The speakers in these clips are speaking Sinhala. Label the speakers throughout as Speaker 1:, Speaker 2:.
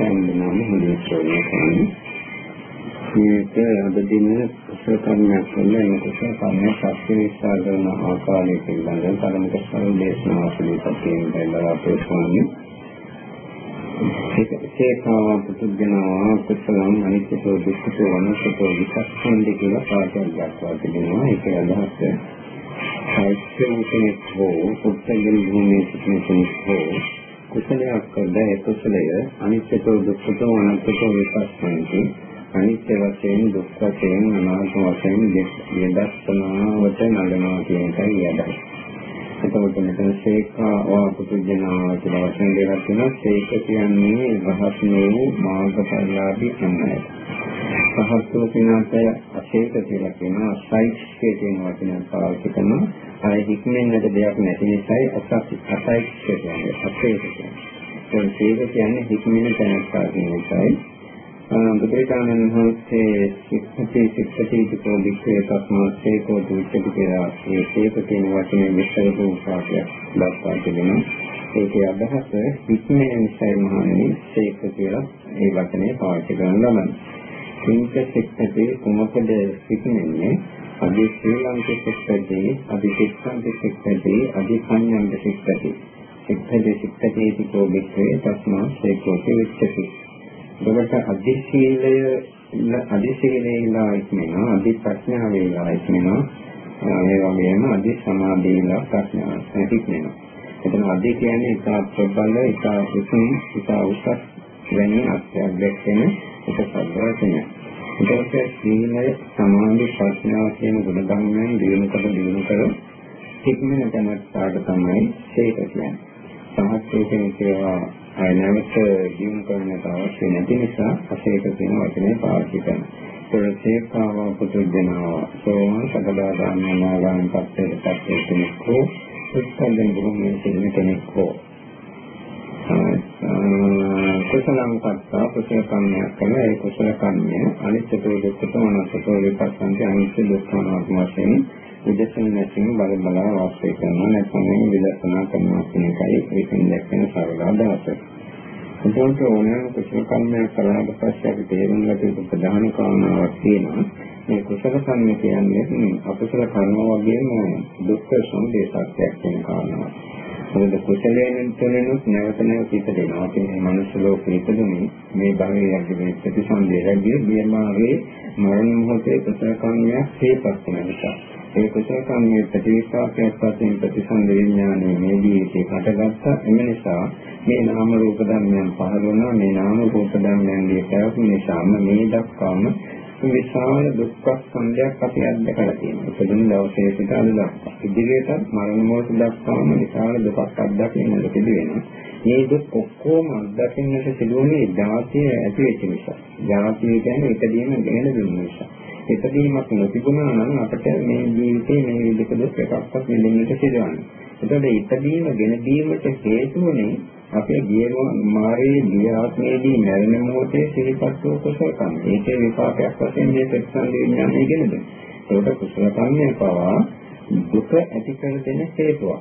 Speaker 1: සම්බන්ධම හොඳට කරන්නේ. මේක අද දින කුසල කර්මයක් වල ඒ කුසල කර්මය සත්‍ය විස්තර කරන ආකාරය පිළිබඳව පළමුව කරුණු දේශනාව පිළිපදින්න බලාපොරොත්තු වෙන්නේ. ඒකේකවා පුදුජනවා කුසලං අනිත්‍යෝ දුක්ඛෝ අනත්තෝ විචක්ඛන්දි කියලා පාඩයක් දක්වා තිබෙනවා. ඒකේ අදහස සාහිත්‍ය කෙනෙක් හෝ පුත්තජන භූමියේ සිටින කෙනෙක් හෝ කුසලයක් කරද ඒ කුසලය අනිත්‍යතෝ දුක්ඛතෝ අනත්තතෝ විපස්සනාති අනිත්‍ය වශයෙන් දුක් වශයෙන් අනාත්ම වශයෙන් දෙදස්සනාවට නලනවා කියන එකයි යදයි. එතකොට මෙතන සේකා වාපුතුජනා කියලා වචන දෙකක් තියෙනවා. සේක කියන්නේ රහත් වූ මාර්ගඵලලාභී සම්මයයි. සහස්ත්‍රෝ කිනාතය අශේක කියලා කියනවා. සයික්ෂේ කියන වචනය පාවිච්චි කරනවා. අය හික්මෙන්නට දෙයක් නැති නිසායි අසක් අසයික්ෂ කියන්නේ අශේක කියන්නේ. ඒ සීල කියන්නේ හික්මෙන තැනක් කියන එකයි. බුදුරජාණන් වහන්සේ සික්ඛති සික්ඛති කෝ වික්‍රේ තස්මාසේකෝ දුච්චති කියලා ඒ සීක කියන වචනේ විස්තර කරපු දක්වා තිබෙනවා. ඒකේ අදහස හික්මෙන නිසායි මහණෙනි සීක කියලා ඒ වචනේ පාවිච්චි කරන ළමයි. සිංක සික්ඛති කුමකද හික්මෙන්නේ අදි ශ්‍රී ලංකේ සික්කදී අදි සික්ඛන්ති සික්කදී අදි සංයම්ද සික්කදී සික්ඛදී සික්කදී කෝ වික්‍රේ තස්මා සේකෝති විච්ඡති. ඔබට අදි සීලය අදි සීලේලා ඉක්මනවා අදි ප්‍රඥාවේලා ඉක්මනවා ඒ වගේම අදි සමාධියලා ප්‍රඥාව ඉක්මනවා. එතන අදි කියන්නේ ඉතා ප්‍රබල ඉතා උතුම් ඉතා උසස් වැනි අත්‍යයක් දැක්වෙන එක සම්බන්ධයක් ඒකට සීලය සමාධි ප්‍රඥාව කියන ගුණ ධර්මයන් දිනු කර දිනු කර තික්මන තැනට තමයි ශේක කියන්නේ. සමස්තයෙන් කියවා අය නැවත දිනු කරන්නට අවශ්‍ය නැති නිසා අශේක කියන වචනේ පාවිච්චි කරනවා. ප්‍රතිේකාව පුදුජනාව සෝම සකදාගාමනාගාමී පස්සේ පස්සේ කෙනෙක් හෝ උත්සන්දන ගුණයෙන් සිටින කෙනෙක් හෝ කුසලං සත්තා කුසල කර්මයක් කරන ඒ කුසල කර්මය අනිත්‍යතෝ දුක්ඛතෝ අනාත්මතෝ විපස්සන්ති අනිත්‍ය දුක්ඛ අනාත්ම වශයෙන් විදර්ශන නැතිව බල බල වාසය කරනවා නැත්නම් විදර්ශනා කරනවා කියන එකයි ඒකෙන් දැක්වෙන සරල අදහස. එතකොට ඕනෑම කුසල කර්මයක් කරාට පස්සේ අපි තේරුම් ගත යුතු ප්‍රධාන කාරණාවක් තියෙනවා. මේ කුසල කර්ම කියන්නේ අකුසල කර්ම වගේම දුක්ඛ සමුදය සත්‍යයක් කියන කාරණාවක්. මොකද කුසලයෙන් තුළිනුත් නැවත නැවත ඉපදෙනවා. අපි මේ මනුස්ස ලෝකෙ ඉපදුනේ මේ භවයේ යගේ ප්‍රතිසන්දිය ලැබිය බියමාගේ මරණ මොහොතේ කුසල කර්මයක් හේපත් වෙන නිසා. ඒ කුසල කර්මයේ ප්‍රතිවිපාකයක් වශයෙන් ප්‍රතිසන්දි විඥානයේ මේ ජීවිතේ හටගත්තා. එම නිසා මේ නාම රූප ධර්මයන් පහළ වුණා. මේ නාම රූප ධර්මයන්ගේ පැවැත්ම නිසාම මේ දක්වාම විශාල දුක්ඛ සංදයක් අපි අත්දකලා තියෙනවා. ඉතින් දවසේ සිට අද දක්වා. ඉදිරියට මරණ මොහොත දක්වාම විශාල දුකක් අත්දකින්නට සිදු වෙනවා. මේ දුක් ඔක්කොම අත්දකින්නට සිදුවන්නේ ධාතිය ඇති වෙච්ච නිසා. ධාතිය කියන්නේ එකදීම ගෙන දුන්න නිසා. එකදීමක් නොතිබුණා නම් අපිට මේ ජීවිතේ මේ විදිහට දුක් එකක්වත් විඳින්නට සිදුවන්නේ. එතකොට ඉදීම ගෙන දීමට හේතුවනේ අපේ ගියම මාරේ ගිය ආත්මයේදී මරණ මොහොතේ සිහිපත් වූ කුසල කම්. ඒකේ විපාකයක් වශයෙන් මේ ප්‍රතිසන්දි විඥානය ගෙනද. ඒකට කුසල කම්ය පවා දුක ඇති කර දෙන හේතුවක්.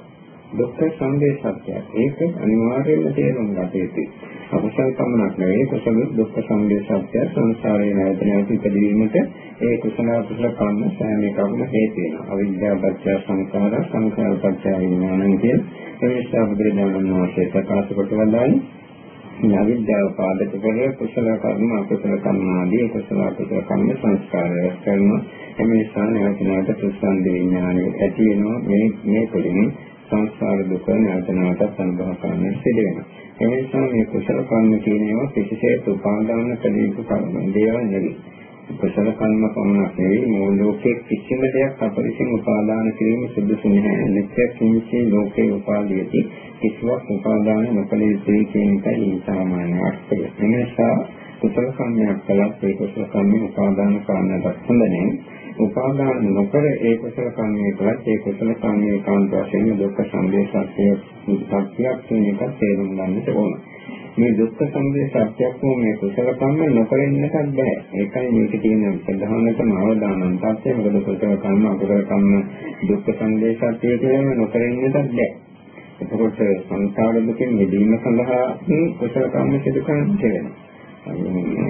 Speaker 1: දුක්ඛ සංවේ සත්‍යය. ඒක අනිවාර්යයෙන්ම තේරුම් ගත යුතුයි. අකුසල කමනක් නෙවෙයි කුසල දුක්ඛ සංවේ සත්‍යය සංසාරේ නැවත නැවත ඉපදීමට ඒ කුසල කුසල කර්ම සෑම එකක්ම හේතු වෙනවා. අවිද්‍යාව පත්‍ය සංඛාර සංඛාර පත්‍ය විඥානං කියන ඒ නිසා බුදුරජාණන් වහන්සේ ප්‍රකාශ කොට වදාළේ අවිද්‍යාව පාදක කර කුසල කර්ම අකුසල කර්ම ආදී කුසල අකුසල කර්ම සංස්කාර රැස් කරනවා. එම නිසා නැවත නැවත ප්‍රසන්න විඥානය ඇති වෙනවා. මේ මේ තුළින් සංස්කාර දුක නැවත නැවතත් අනුභව කරන්න සිදු වෙනවා. ඒ නිසා මේ කුසල කර්ම කියන ඒවා කිසිසේත් උපාදාන කළ යුතු කර්ම දේවල් නෙවෙයි. කුසල කර්ම පමණක් නෙවෙයි මූල ලෝකයේ කිසිම දෙයක් අපරිසින් උපාදාන කිරීම සුදුසු නැහැ. නිත්‍ය කිංචේ ලෝකේ උපාදීයති කිසිවක් උපාදාන නොකළ යුතුයි කියන එකයි සාමාන්‍ය අර්ථය. එනිසා කුසල කර්මයක් කළත් ඒ කුසල කර්මෙ උපාදාන කරන්නට හොඳ නැහැ. උපාදාන නොකර ඒ කුසල කර්මයේ කළත් ඒ කුසල කර්මයේ කාන්ත වශයෙන් දුක්ඛ සංදේශය සත්‍යයක් කියන එක තේරුම් ගන්නට ඕනේ. මේ දුක්ඛ සමුදය සත්‍යයක් වූ මේ කුසල කර්ම නොකරන්නට බෑ. ඒකයි මේක තියෙන ප්‍රධානතම අවදානම සත්‍ය මොකද කුසල කර්ම අකුසල කර්ම දුක්ඛ සමුදය සත්‍ය කියලා නොකරන්නට බෑ. එතකොට සංසාර දුකෙන් මිදීම සඳහා මේ කුසල කර්ම සිදු කරන්න වෙනවා.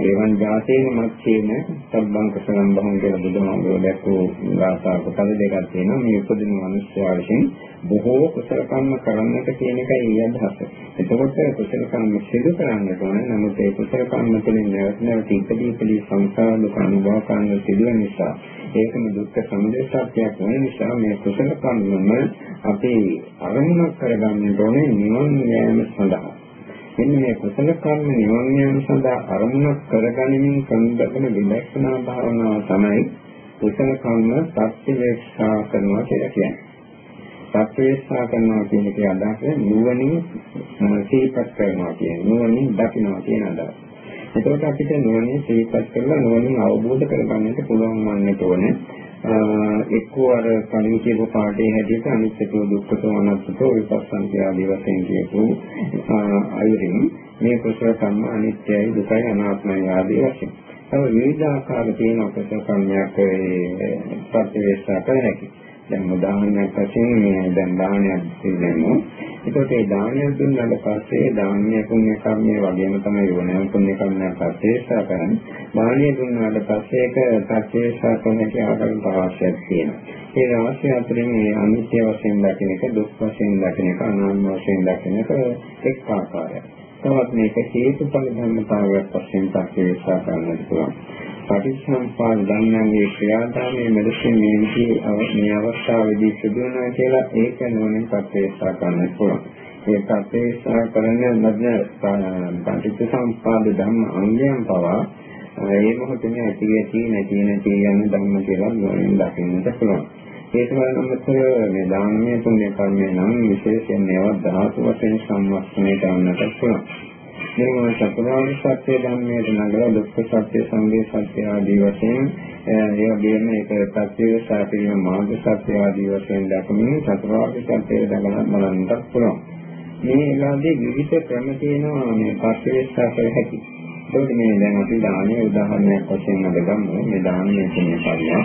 Speaker 1: ඒවන් ජාතේන මච්චේන සබ්බං කුසලම් බහුම් කියලා බුදුහාමුදුරුවෝ දැක්වූ ගාථා පොතල දෙකක් තියෙනවා මේ උපදින මිනිස්යා විසින් බොහෝ කුසල කර්ම කරන්නට කියන එකයි ඒ අදහස. එතකොට කුසල කර්ම සිදු කරන්නට ඕන නමුත් ඒ කුසල කර්ම තුළින් නැවත නැවත ඉපදී ඉපදී සංසාර දුක අනුභව කරන්න සිදුවෙන නිසා ඒකම දුක්ඛ සමුදය සත්‍යයක් වෙන නිසා මේ කුසල කර්මම අපි අරමුණක් කරගන්න ඕනේ නිවන් යාම සඳහා. මෙන්න මේ කුසල කර්ම නිවන් යාම සඳහා අරමුණක් කරගනිමින් සම්බන්ධන විදර්ශනා භාවනාව තමයි කුසල කර්ම සත්‍යවේක්ෂා කරනවා කියලා කියන්නේ. සත්‍යවේක්ෂා කරනවා කියන එකේ අදහස නුවණින් සීපත් කරනවා කියන නුවණින් දකිනවා කියන අදහස. එතකොට අපිට නුවණින් සීපත් කරලා නුවණින් අවබෝධ කරගන්නට පුළුවන් වන්නට ඕනේ. එක්කෝ අර කලින් කියපු පාඩේ හැටියට අනිත්‍යතෝ දුක්ඛතෝ අනාත්මතෝ විපස්සන්ති ආදී වශයෙන් කියපු අයුරින් මේ කුසල කම්ම අනිත්‍යයි දුකයි අනාත්මයි ආදී වශයෙන්. තව විවිධ ආකාර තියෙන කුසල කම්මයක් ප්‍රතිවේක්ෂා කර හැකියි. දැන් උදාහරණයක් වශයෙන් මේ දැන් දානයක් දෙන්නමු. ඒකට ඒ දානය දුන්නාට පස්සේ දානීය පුණ්‍ය කර්මය වගේම තමයි ඕනෑම පුණ්‍ය කර්මයක් ප්‍රත්‍යක්ෂ කරන්නේ. දානය දුන්නාට පස්සේ ඒක ප්‍රත්‍යක්ෂ කරන එක ආකාරයට අවශ්‍යයක් තියෙනවා. ඒ අවශ්‍ය අතරින් මේ අනිත්‍ය වශයෙන් දකින එක, දුක් වශයෙන් දකින එක, අනාත්ම වශයෙන් දකින එක එක් ආකාරයක්. තවත් මේක හේතුඵල ධර්මතාවයක් වශයෙන් ප්‍රත්‍යක්ෂ කරන්නට පුළුවන්. පටිච්චසමුප්පාද ධර්මයන්ගේ ක්‍රියාදාමයේ මෙලෙසින් මේ විදිහේ මේ අවස්ථාවේදී සිදු වෙනවා කියලා ඒක නෝනින් ප්‍රත්‍යක්ෂ කරන්න පුළුවන්. ඒ ප්‍රත්‍යක්ෂ කරන මැද පටිච්චසමුප්පාද ධර්ම අංගයන් පවා ඒ මොහොතේ ඇති ඇති නැති නැති යන ධර්ම කියලා නෝනින් දකින්නට පුළුවන්. ඒක වලමතර මේ දානමය පුණ්‍ය කර්මය නම් විශේෂයෙන් මේවා ධාතු වශයෙන් සම්වස්තනයට ගන්නට පුළුවන්. මේ චතුරාර්ය සත්‍ය ධර්මයට නගලා දුක්ඛ සත්‍ය, සංගේ සත්‍ය ආදී වශයෙන් ඒ වගේම ඒක ප්‍රත්‍යක්ෂ සාපේක්ෂ මාර්ග සත්‍ය ආදී වශයෙන් දක්වමින් චතුරාර්ය සත්‍යය දක්වලා බලන්නත් පුළුවන්. මේ ලාදී විවිධ ක්‍රම තියෙනවා මේ ප්‍රත්‍යක්ෂ කර හැකි. ඒකත් මේ දැන් අපි දානීය උදාහරණයක් වශයෙන් අද ගමු. මේ දානීය පුණ්‍ය කර්මය.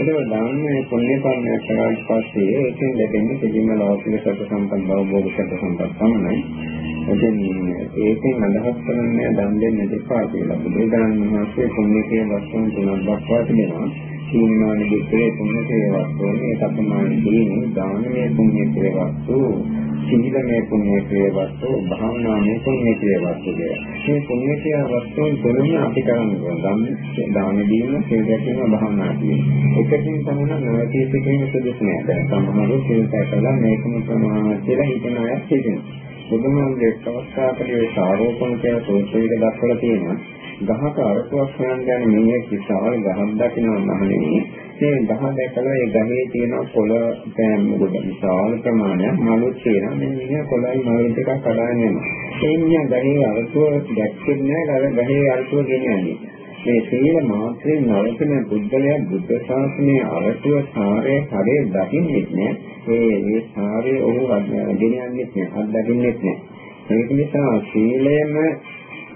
Speaker 1: ඒක දානීය පුණ්‍ය කර්මයක් කරාට පස්සේ ඒකෙන් ලැබෙන්නේ කිසිම ලෞකික සත්‍ය සම්පන්න භවෝග සත්‍ය සම්පන්න තමයි. ඉතින් ඒකෙන් අදහස් කරන්නේ දන් දෙන්න දෙපා කියලා. බුදුදාන වහන්සේ පුණ්‍යකේ වස්තුන් තුනක් දක්වා තිබෙනවා. සීමාන දෙකේ පුණ්‍යකේ වස්තුන් ඒ තමයි දෙන්නේ දානමය පුණ්‍යකේ වස්තු, සීලමය පුණ්‍යකේ වස්තු, භාවනාමය පුණ්‍යකේ වස්තු කියලා. මේ පුණ්‍යකේ වස්තුන් තුනම අපි කරන්නේ ගම් දාන දීම, සීල දැකීම, භාවනා කිරීම. එකකින් තමයි නොවැටී සිටින සුදුසු නෑ. දැන් සමහරව සීල දැකලා මේකම ප්‍රමාණවත් කියලා හිතන අය සිටිනවා. බුදුමහාමුදුරේ අවස්ථාවකදී සාරෝපණ කියලා සූත්‍රයක දක්වලා තියෙනවා. ගහක අරකුවක් හොයන් යන මිනිහෙක් විශාල ගහක් දකිනවා මහණෙනි. මේ ගහ දැකලා ඒ ගහේ තියෙන පොළ පෑම් මොකද විශාල ප්‍රමාණයක් මලුත් තියෙනවා. මේ මිනිහා පොළයි මලුත් එකක් කඩාගෙන යනවා. ඒ මිනිහා ගහේ අරකුව දැක්කේ නැහැ. අර ගහේ අරකුව ගෙනියන්නේ. මේ සීල මාත්‍රේ නවතින බුද්ධලයා බුද්ධ ශාසනයේ අරටුව සාරය හරේ දකින්නෙත් නෑ. ඒ ඒ සාරය ඔහු ගෙනියන්නෙත් නෑ. අත්දකින්නෙත් නෑ. ඒක නිසා සීලයම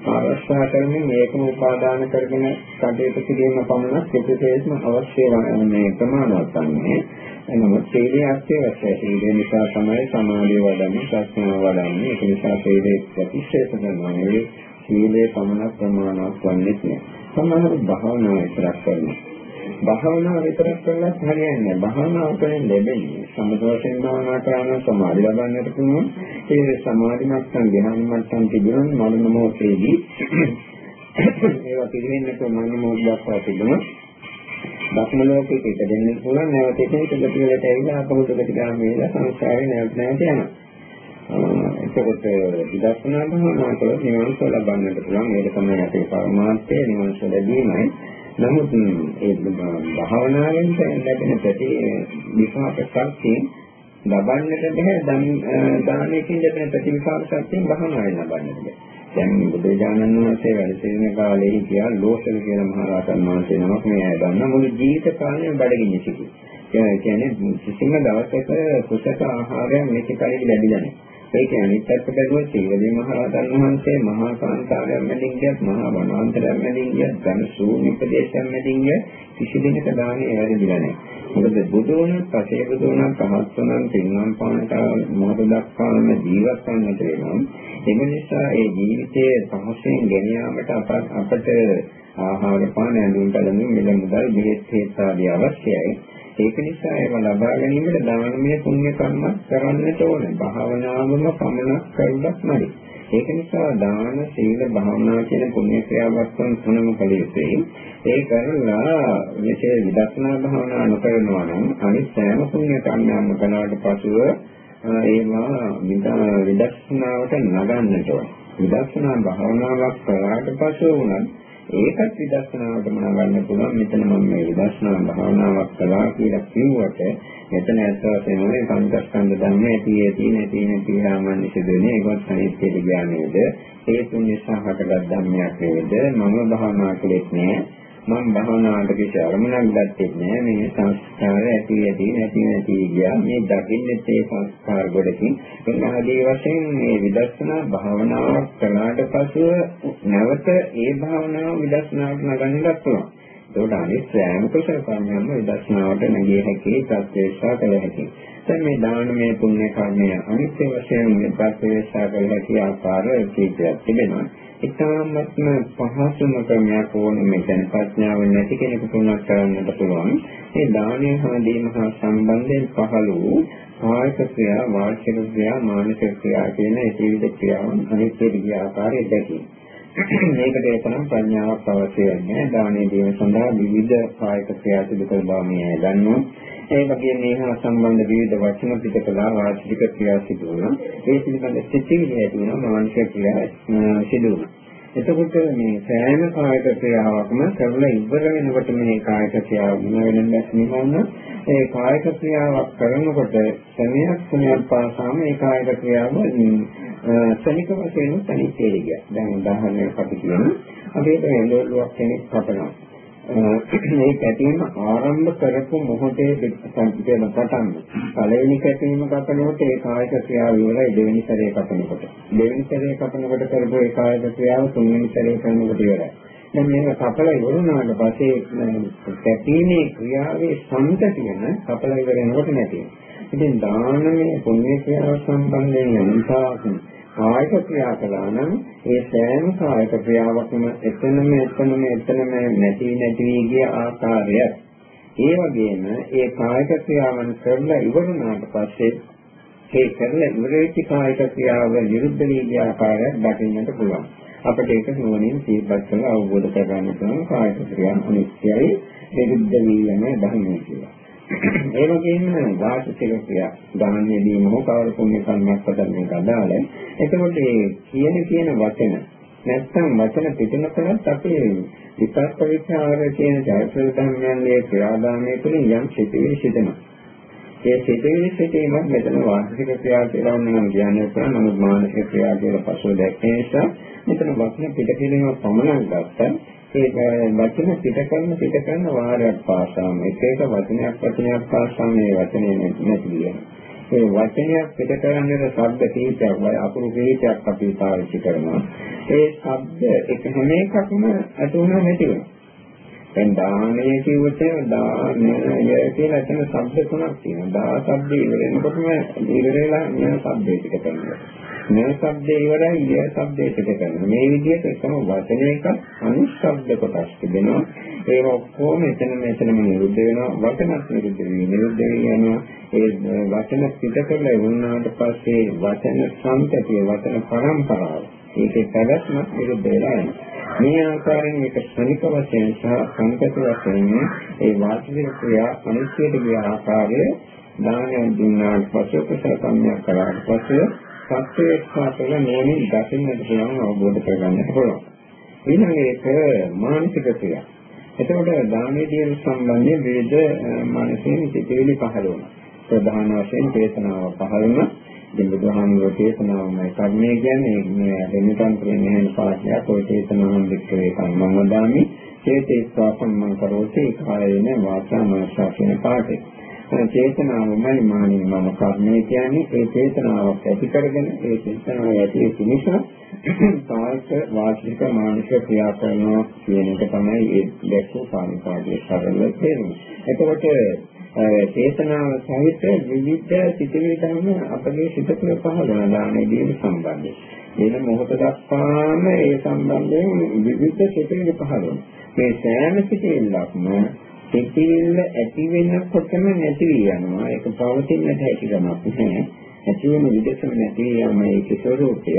Speaker 1: ආරක්ෂා කරමින් ඒකම උපාදාන කරගෙන කටයුතු කිරීම පමණක් කිසිසේත්ම අවශ්‍ය මේ ප්‍රමාණවත් වන්නේ. එනමුත් සීලයේ අත්‍යවශ්‍යයි. සීලය නිසා තමයි සමාධිය වඩන්නේ, ප්‍රඥාව වඩන්නේ. ඒක නිසා සීලයේ ප්‍රතිශේෂ කරනවා. සීලේ පමණක් ප්‍රමාණවත් වන්නේ නැහැ. සමහර භාවනාව විතරක් කරනවා. භාවනාව විතරක් කළා හරියන්නේ නැහැ. භාවනාව කරන ලැබෙන්නේ සමත වශයෙන් භාවනා කරන සමාධි ලබන්නට පුළුවන්. ඒ සමාධි මට්ටම් ධ්‍යාන මට්ටම් තිබුණොත් මනෝ මොහොතේදී ඒවා පිළිවෙන්නට මනෝ මොහොත දක්වා තිබුණොත් බක්ම ලෝකෙට ඉඳ දෙන්න පුළුවන් නැවත ඒක පිටකට ඇවිල්ලා අපහුතකට ගාම වේලා සංස්කාරේ නැවත නැවත යනවා. එතකොට විදර්ශනා භාවනා කළොත් නිවන්ස ලබන්නට පුළුවන්. ඒක තමයි අපේ පරමාර්ථය නිවන්ස ලැබීමයි. නමුත් ඒ භාවනාවෙන් ලැබෙන ප්‍රති විපාක ශක්තිය ලබන්නට බෑ දානයකින් ලැබෙන ප්‍රතිවිපාක ශක්තියෙන් භාවනාවෙන් ලබන්නට බෑ. දැන් බුදුජානන් වහන්සේ වැඩ සිටින කාලේ හිටියා ලෝසල කියලා මහරහතන් වහන්සේ නමක් මේ අය ගන්න මුළු ජීවිත කාලයම බඩගිනි සිටියා. ඒ කියන්නේ කිසිම දවසක කුසක ආහාරයක් මේක කලින් ලැබිලා නැහැ. ඒක අනිත් පැත්ත බැලුවොත් සීලදී මහරහතන් වහන්සේ මහා කාන්තාරයන් මැදින් ගියත් මහා වනාන්තරයන් මැදින් ගියත් ධන ශූන්‍ය ප්‍රදේශයන් මැදින් ගිය කිසි දිනක දානේ වැරදිලා නැහැ. මොකද බුදු වුණත්, පසේ බුදු වුණත්, පහත් වුණත්, පින්නම් පානට මොහොත දක්වාම ජීවත් වන්නට වෙනවා. ඒ නිසා ඒ ජීවිතයේ පහසෙන් ගෙන යාමට අපට ආහාර පාන ඇඳුම් කලමින් මිල මුදල් බෙහෙත් හේත් ආදී අවශ්‍යයි. ඒක නිසා ඒව ලබා ගැනීමට දානමය පුණ්‍ය කර්ම කරන්නට ඕනේ. භාවනාවම පමණක් කරුණක් නෙවෙයි. ඒක නිසා දාන, සීල, භාවනා කියන පුණ්‍ය ක්‍රියාවන් තුනම කළ යුතුයි. ඒ කරලා විශේෂ විදර්ශනා භාවනා නොකරනවා නම් අනිත් සෑම පුණ්‍ය කර්මයක්ම කළාට පසුව ඒවා විදර්ශනාවට නගන්නට ඕනේ. විදර්ශනා භාවනාවක් කරාට පසුව උනත් ඒකත් විදර්ශනාවටම නගන්න පුළුවන්. මෙතන මම මේ විදර්ශනා භාවනාවක් කළා කියලා කිව්වට මෙතන ඇත්ත වශයෙන්ම මේ පංචස්කන්ධ ධර්ම ඇති ඇති නැති නැති රාමන්නේ සිදුවෙන්නේ ඒකත් අනිත්‍යද ඥානයේද? ඒ තුන්‍ය සහකට ධර්මයක් නේද? මම භාවනා කළෙත් නෑ. මම භවනාට කිසි අරමුණක් ගත්තේ නැහැ මේ සංස්කාර ඇති ඇති නැති නැති ගියා. මේ දකින්නේ ඒ සංස්කාර ගොඩකින්. එනහදී වශයෙන් මේ විදර්ශනා භාවනාවක් කළාට පසුව නැවත ඒ භාවනාව විදර්ශනාවට නගන්නත් පුළුවන්. ඒකට අනිත් සෑම කුසල කර්මයක්ම විදර්ශනාවට නැගිය හැකි ප්‍රත්‍යක්ෂා කළ හැකි දැන් මේ දානමය පුණ්‍ය කර්මය අනිත්‍ය වශයෙන් ප්‍රත්‍යක්ෂා කළ හැකි ආකාර කීපයක් තිබෙනවා. ඉතාමත්ම පහසුම ක්‍රමයක් ඕනේ මේ කියන්නේ ප්‍රඥාව නැති කෙනෙකුට උනත් කරන්නට පුළුවන්. මේ දානය හා දීම හා සම්බන්ධයෙන් පහළ වූ කායික ක්‍රියා, වාචික ක්‍රියා, මානසික ක්‍රියා කියන මේ විවිධ ක්‍රියාවන් අනිත්‍ය විදිහ ආකාරයෙන් දැකීම. මේකට එතරම් ප්‍රඥාවක් අවශ්‍ය නැහැ. දානයේ දීම සඳහා විවිධ කායික ක්‍රියා සිදු කළ බව මේ දන්නවා. ඒ වගේම මේ හා සම්බන්ධ විවිධ වචන පිට කළා වාචික ක්‍රියා සිදු වුණා. ඒ පිළිබඳ සිතිවිලි ඇති වෙනවා මානසික ක්‍රියා සිදු වුණා. එතකොට මේ සෑම කායික ක්‍රියාවක්ම කරලා ඉවර වෙනකොට මේ කායික ක්‍රියාව මොන වෙනද නිවන්න ඒ කායික ක්‍රියාවක් කරනකොට සමයක් සමයක් පාසාම ඒ කායික ක්‍රියාව ශනික වශයෙන් තනිත් තේරිය. දැන් උදාහරණයක් අපි කියමු. අපි හිතමු එළවලුවක් කෙනෙක් කපනවා. මේ කැටීම ආරම්භ කරපු මොහොතේ සංකේතන පටන් පළවෙනි කැටීම කපනකොට ඒ කායික ක්‍රියාව ඉවරයි දෙවෙනි සැරේ කපනකොට දෙවෙනි සැරේ කපනකොට කරපු ඒ කායික ක්‍රියාව තුන්වෙනි සැරේ කරනකොට ඉවරයි දැන් මේක කපලා ඉවරුනාට පස්සේ කැටීමේ ක්‍රියාවේ සංතතියන කපලා ඉවර වෙනකොට නැති ඉතින් දානමය පුණ්‍ය ක්‍රියාව සම්බන්ධයෙන් අනිසාවකින් කායික ක්‍රියා කළා නම් ඒ සෑම කායික ක්‍රියාවකම එතනම එතනම එතනම නැති නැති ගිය ආකාරය ඒ වගේම ඒ කායික ක්‍රියාවන් කරලා ඉවරුනාට පස්සේ ඒ කරලා ඉවර වෙච්ච කායික ක්‍රියාව විරුද්ධ වී ගිය ආකාරයක් දකින්නට පුළුවන්. අපිට ඒක නුවණින් සිහිපත් කරලා අවබෝධ කරගන්න පුළුවන් කායික ක්‍රියා අනිත්‍යයි විරුද්ධ වී යන ධර්මයි කියලා. ඒ වගේම වාචික ක්‍රියා ගාමනයේදී මොහ කවර පුණ්‍ය කර්මයක් පදන්නේ අදාළ. එතකොට මේ කියන කියන වචන නැත්නම් වචන පිටනකලත් අපේ විකල්ප විචාර කියන චෛත්‍ය ධර්මයන්ගේ ක්‍රියාදාමයේ තුලින් යම් සිටිවිලි සිදෙනවා. ඒ සිටිවිලි සිටීමත් මෙතන වාචික ක්‍රියා කියලා නම් කියන්නේ කරා නමුත් මානසික ක්‍රියා කියලා පසුව දැක්කේ නිසා මෙතන වචන පිටකිරීම පමණක් ගත්තා ඒ වචන පිට කරන පිට කරන වාරයක් පාසාම එක එක වචනයක් වචනයක් පාසාම මේ වචනේ නැති වෙනවා. ඒ වචනයක් පිට කරන්නට ශබ්ද කීපයක් වයි අකුරු කීපයක් අපි පාවිච්චි කරනවා. ඒ ශබ්ද එක හැම එකක්ම අතුණා නැති වෙනවා. දැන් දානය කියුවට දානය කියලා එතන ශබ්ද තුනක් තියෙනවා. දා ශබ්ද ඉවර වෙනකොටම ඉවර වෙලා යන ශබ්දේ පිට කරනවා. මේ ශබ්දේ ඉවරයි ඊය ශබ්දේ පිට කරනවා. මේ විදිහට එකම වචනයක අනුශබ්ද කොටස් තිබෙනවා. ඒක ඔක්කොම එතන මෙතනම නිරුද්ධ වෙනවා. වචනත් නිරුද්ධ වෙනවා. නිරුද්ධ වෙනවා. ඒ වචන පිට කරලා වුණාට පස්සේ වචන සංතතිය වචන පරම්පරාව ඒකේ පැවැත්ම නිරුද්ධ වෙලා යනවා. මේ ආකාරයෙන් මේක ශනික වශයෙන් සහ සංකත වශයෙන් ඒ වාචික ක්‍රියා අනිත්‍යයට ගිය ආකාරය දානයෙන් දුන්නාට පස්සේ කුසල කම්මයක් කරාට පස්සේ සත්‍යේක්ෂා කළ නෝනින් දකින්නට පුළුවන් අවබෝධ කරගන්නට පුළුවන්. ඊළඟ එක මානසික ක්‍රියා. එතකොට දානයේ දීම සම්බන්ධයෙන් විවිධ මානසික සිතිවිලි පහළ වෙනවා. ප්‍රධාන වශයෙන් චේතනාව පහළ වෙනවා. ඉතින් බුදුහාමුදුරුවෝ චේතනාවමයි කර්මය කියන්නේ මේ දෙන්නතන් කියන්නේ හැම පාඩයක් ඔය චේතනාවන් වික්‍රේ කම්මං වදාමි චේතේස්වා සම්මන් කරෝති කායේන වාචා මනසා කියන පාඩේ. චේතනාවමයි මානින් මම කර්මය කියන්නේ ඒ චේතනාවක් ඇති කරගෙන ඒ චේතනාව ඇති වෙච්ච නිසා කායික වාචික මානසික ක්‍රියා කරනවා කියන එක තමයි ඒ දැක්කෝ කාමිකාගේ සරල තේරුම. එතකොට චේතනාව සහිත විවිධ සිතිවිලි ධර්ම අපගේ සිත තුළ පහළ වෙන දානයේදී සම්බන්ධයි. වෙන මොහොත දක්වාම ඒ සම්බන්ධයෙන් විවිධ සිතිවිලි පහළ වෙනවා. මේ සෑම සිතිවිල්ලක්ම සිතිවිල්ල ඇති වෙනකොටම නැති යනවා. ඒක පවතින්නට හැකි ගමක් නැහැ. ඇති වෙන විදසම නැති යාම ඒකේ ස්වરૂපය.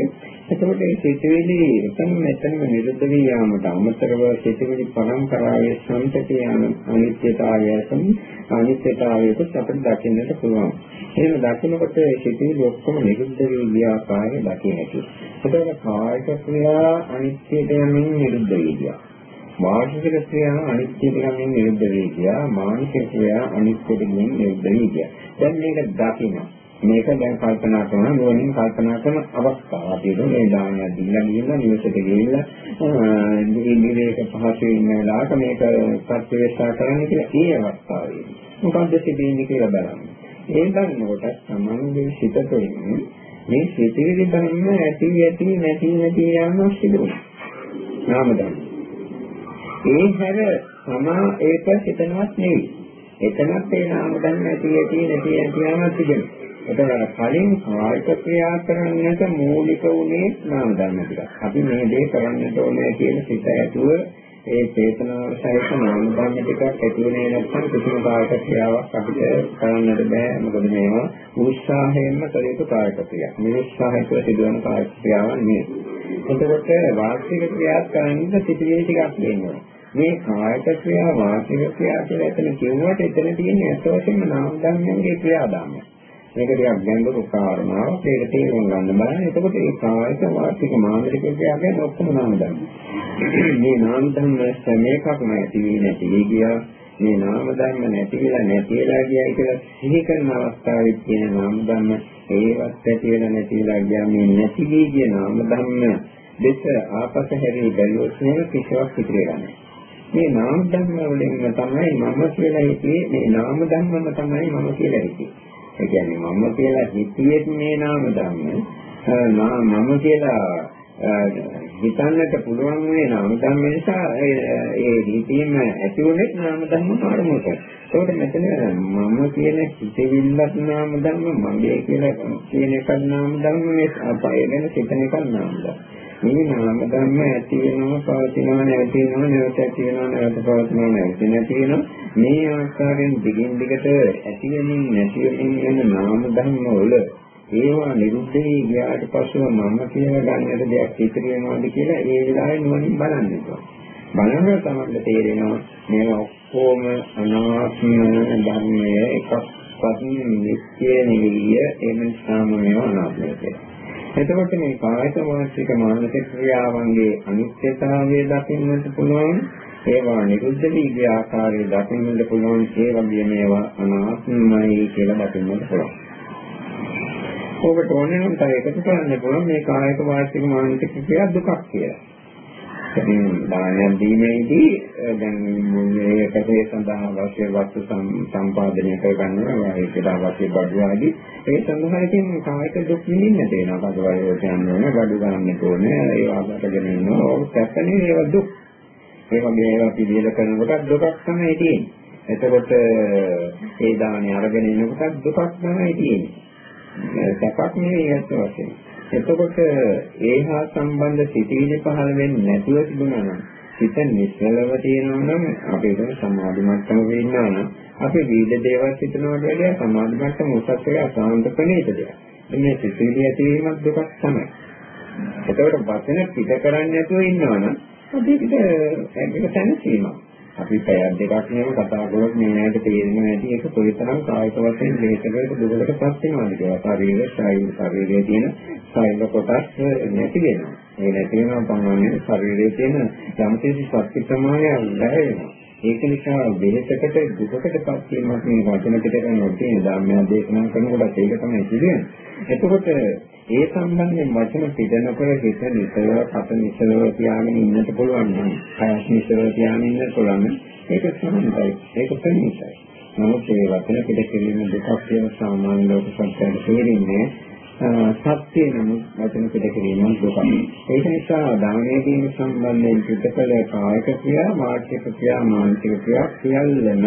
Speaker 1: එතකොට මේ සිතුවිලි එතන මෙතනම නිරුද්ධ වී යාමට අමතරව සිතුවිලි පරම්පරාවේ සම්පතිය යන අනිත්‍යතාවයසම අනිත්‍යතාවයකට අපිට දකින්නට පුළුවන්. එහෙම දකිනකොට ඒ සිතුවිලි ඔක්කොම නිරුද්ධ වී ගිය ආකාරය දකින්නට. එතකොට කායික ක්‍රියා අනිත්‍යයට යමින් නිරුද්ධ වී ගියා. මානසික ක්‍රියා අනිත්‍යයට යමින් නිරුද්ධ වී ගියා. මානසික ක්‍රියා අනිත්‍යයට යමින් නිරුද්ධ වී ගියා. දැන් මේක දකිනවා. මේක දැන් කල්පනා කරන නුවණින් කල්පනා කරන අවස්ථාව. අපි මේ දානයක් දීලා ගිහිල්ලා නිවසට ගිහිල්ලා ඉන්දිරේක පහසු ඉන්න වෙලාවට මේක ප්‍රතිවේක්ෂා කරන්න කියලා ඒ අවස්ථාවේ. මොකද්ද තිබෙන්නේ කියලා බලන්න. ඒ දන්නකොට සමන්ගේ සිත තුළින් මේ සිතිවිලි ධර්ම ඇති ඇති නැති නැති යනවා සිදුවෙනවා. නාම ධර්ම. ඒ හැර සමා ඒක හිතනවත් නෙවෙයි. එතනත් ඒ නාම ධර්ම ඇති ඇති නැති නැති යනවා සිදුවෙනවා. එතකොට කලින් කායික ක්‍රියා කරන්නට මූලික උනේ නාම ධර්ම ටික. අපි මේ දේ කරන්නට ඕනේ කියන සිත ඇතුව ඒ චේතනාව සහිත නාම ධර්ම ටිකක් ඇතුලේ නැත්නම් කිසිම කායික ක්‍රියාවක් අපිට කරන්නට බෑ. මොකද මේවා උත්සාහයෙන්ම කළ යුතු කායික ක්‍රියා. මේ උත්සාහයක සිදුවන කායික ක්‍රියාවක් නෙවෙයි. එතකොට වාචික ක්‍රියාවක් කරන්න සිටිවිලි ටිකක් දෙනවා. මේ කායික ක්‍රියා වාචික ක්‍රියා කියලා එතන කියුවට එතන තියෙන්නේ අත වශයෙන්ම නාම ධර්මයන්ගේ ක්‍රියාදාමය. මේක ටිකක් ගැඹුරු කාරණාවක්. ඒක තේරුම් ගන්න බලන්න. එතකොට ඒ කායික වාචික මානසික ක්‍රියාවෙන් ඔක්කොම නාම ධර්ම. මේ නාම ධර්ම සමේකක්ම ඇති වී නැති වී ගියා. මේ නාම ධර්ම නැතිලා නැතිලා ගියයි කියලා සිහි කරන අවස්ථාවේ තියෙන නාම ධර්ම ඒවත් ඇතිලා නැතිලා ගියා මේ නැති වී ගිය නාම ධර්ම දෙස ආපස හැරී බැලුවොත් නේද කිසිවක් ඉතිරි ගන්න. මේ නාම ධර්ම වලින්ම තමයි මම කියලා හිතේ මේ නාම ධර්මම තමයි මම කියලා හිතේ. ඒ කියන්නේ මම කියලා හිතියෙත් මේ නාම ධර්ම මම කියලා හිතන්නට පුළුවන් මේ නාම ධර්ම නිසා ඒ හිතීම ඇති වුණේ නාම ධර්ම කාරණයට. ඒකට මෙතන මම කියන හිතවිල්ලක් නාම ධර්ම මගේ කියලා කියන එකක් නාම ධර්ම මේ අපය ගැන සිතන එකක් නාම ධර්ම. මේ නාම ධර්ම ඇති වෙනවා පවතිනවා නැති වෙනවා නැවත ඇති වෙනවා නැවත පවතිනවා නැති නැති වෙනවා මේ ආකාරයෙන් දිගින් දිගට ඇති වෙමින් නැති වෙමින් යන නාම ධර්ම වල ඒවා නිරුද්ධ වී ගියාට පස්සෙ මම කියලා ගන්නට දෙයක් ඉතිරි වෙනවද කියලා ඒ වෙලාවේ නුවණින් බලන්න ඕනේ. බලනකොට තමයි තේරෙනවා මේවා ඔක්කොම අනාත්ම ධර්මයේ එකක්වත් නිත්‍ය නෙවිය ඒ නිසාම මේවා අනාත්මයි කියලා. එතකොට මේ කායික මානසික මානසික ක්‍රියාවන්ගේ අනිත්‍යතාවය දකින්නට පුළුවන් ඒවා නිරුද්ධ වී ගිය ආකාරය දකින්නට පුළුවන් ඒ වගේ මේවා අනාත්මයි කියලා දකින්නට පුළුවන්. ඔබට ඕනේ නම් තව එකතු කරන්න පුළුවන් මේ කායික වාචික මානසික ක්‍රියා දුකක් කියලා. දානයක් දීමේදී දැන් මේ කටේ සඳහා අවශ්‍ය වස්තු සම්පාදනය කරගන්නවා. ඒකට අවශ්‍ය බඩු ආදී. ඒ සඳහා ඉතින් කායික දුක් විඳින්න තියෙනවා කඩවල යන්න ඕනේ බඩු ගන්න ඕනේ. ඒවා අතගෙන ඉන්නවා. ඕක පැත්තනේ ඒවා දුක්. ඒ වගේ ඒවා පිළියෙල කරනකොට දුකක් තමයි තියෙන්නේ. එතකොට ඒ දානේ අරගෙන ඉන්නකොට දුකක් තමයි තියෙන්නේ. සැපක් නෙවෙයි ඇත්ත වශයෙන්ම එතකොට ඒහා සම්බන්ධ සිටිවිලි පහළ වෙන්නේ නැතුව තිබුණා නම් සිත නිශ්චලව තියෙනවා නම් අපි ඒක සමාධි මට්ටමක ඉන්නවා නම් අපි විවිධ දේවල් හිතනවට වඩා සමාධි මට්ටම උසස් එක අසාන්ත ප්‍රණීත දෙයක්. මේ සිටිවිලි ඇතිවීමක් දුකක් තමයි. එතකොට වචන පිට කරන්නේ නැතුව ඉන්නවා නම් අපිට ඒක දැනසීමක්. අපි පැයක් දෙකක් නේම කතා කරොත් මේ නෑට තේරෙන්නේ නැති එක කොයිතරම් කායික වශයෙන් දෙයකට දුකකටපත් වෙනවද කියලා. ශරීර ශරීර ශරීරයේ තියෙන ශරීර කොටස් නැති වෙනවා. ඒ නැති වෙනවා පමණින් ශරීරයේ තියෙන යම්කිසි ශක්ති ප්‍රමාණය ලැබෙනවා. ඒක නිසා වෙහෙසකට දුකකටපත් වීමක් මේ වචන පිට කරනකොට තියෙන ධර්මය දේශනා කරනකොට ඒක තමයි සිදුවෙන්නේ. එතකොට ඒ සම්බන්ධයෙන් වචන පිට නොකර හිත නිසලව කට නිසලව තියාගෙන ඉන්නට පුළුවන් නම් කයස් නිසලව තියාගෙන ඉන්න පුළුවන් ඒක සම්මතයි. ඒක ප්‍රණීතයි. නමුත් ඒ වචන පිට කිරීම දෙකක් කියන සාමාන්‍ය ලෝක සත්‍යයට තේරෙන්නේ සත්‍ය නමුත් වචන පිට කිරීම දුක. ඒක නිසා දානයේ දීම සම්බන්ධයෙන් පිටකල කායික ක්‍රියා, වාචික ක්‍රියා, මානසික ක්‍රියා සියල්ලම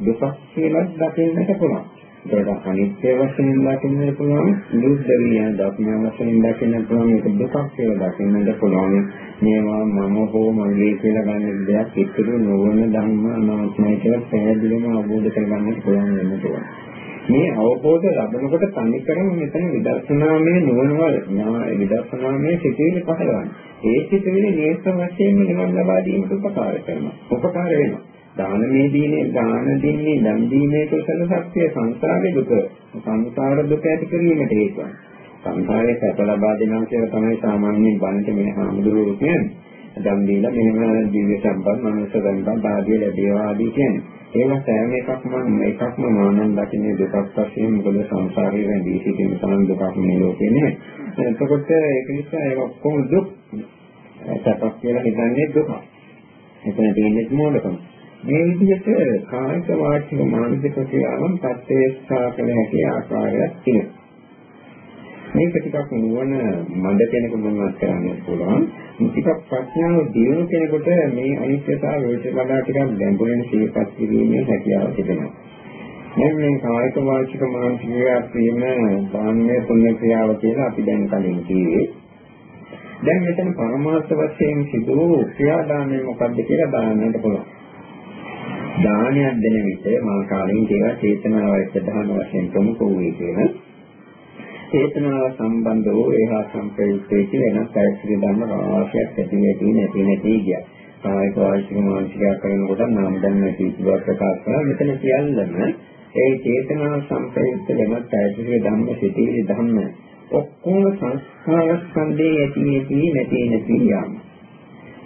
Speaker 1: දුක කියලා දකින්නට පුළුවන්. ඒකට අනිත්‍ය වශයෙන් දකින්න පුළුවන් නිරුද්ධ විඥාන දකින්න වශයෙන් දකින්න පුළුවන් ඒක දුකක් කියලා දකින්නට පුළුවන් මේවා මම හෝ මගේ කියලා ගන්න දෙයක් ඉතුරු නොවන ධර්ම අනාත්මයි කියලා පැහැදිලිවම අවබෝධ කරගන්න පුළුවන් වෙන්න පුළුවන් මේ අවබෝධ ලැබෙනකොට තනිකරම මෙතන විදර්ශනාමය නුවණවල විදර්ශනාමය සිටිවිලි පහළවන්නේ ඒ සිටිවිලි නේස වශයෙන්ම නිවන් ලබා දීමට උපකාර කරනවා උපකාර වෙනවා දානමේ දීනේ දාන දෙන්නේ දන් දීමේ කුසල ශක්තිය සංසාරේ දුක සංසාර දුක ඇති කිරීමට හේතුවක්. සංසාරේ සැප ලබා දෙනවා කියලා තමයි සාමාන්‍යයෙන් බණට මේ හාමුදුරුවෝ කියන්නේ. දන් දීලා මෙහෙම දිව්‍ය සම්පත් මනුෂ්‍ය සම්පත් ආදී ලැබේවා ආදී කියන්නේ. ඒවා සෑම එකක්ම එකක්ම මානන් දකින්නේ දුකක් වශයෙන් මොකද සංසාරේ රැඳී සිටින තරම් දුකක් මේ ලෝකේ නෙමෙයි. එතකොට ඒක නිසා ඒක ඔක්කොම දුක්. සැපක් කියලා හිතන්නේ දුක. එතන තියෙන්නේ මොඩකම. මේ විදිහට කායික වාචික මානසික ක්‍රියාවන් ප්‍රත්‍යක්ෂා කළ හැකි ආකාරයක් තියෙනවා. මේක ටිකක් නුවණ මඩ කෙනෙකුට මොනවද කරන්න පුළුවන්. ටිකක් ප්‍රඥාව දියුණු කෙනෙකුට මේ අනිත්‍යතාවය විතර වඩා ටිකක් ගැඹුරින් සිහිපත් කිරීමේ හැකියාව තිබෙනවා. දැන් මේ කායික වාචික මානසික ක්‍රියාවීම සාමාන්‍ය පුණ්‍ය ක්‍රියාව කියලා අපි දැන් කලින් කිව්වේ. දැන් මෙතන පරමාර්ථ වශයෙන් සිදු ක්‍රියාදාමය මොකක්ද කියලා බලන්නට පුළුවන්. දානයක් දෙන විට මා කාලෙන් කියලා චේතනාවයි ප්‍රධාන වශයෙන් ප්‍රමුඛ වූයේ කියන චේතනාව සම්බන්ධ වූ ඒහා සම්ප්‍රයුක්තයේ කියන සායත්‍රි ධර්ම රාශියක් ඇති නැති නැති නැති කිය. කායික වාචික මානසික කරනකොට නම් දැන් නැති බව ප්‍රකාශ කරලා මෙතන සියල්ලම ඒ චේතනාව සම්ප්‍රයුක්ත වෙනත් සායත්‍රි ධර්ම සිටී ධර්ම ඔක්කොම සංස්කාර ස්කන්ධයේ ඇති නැති නැති නැති යාම.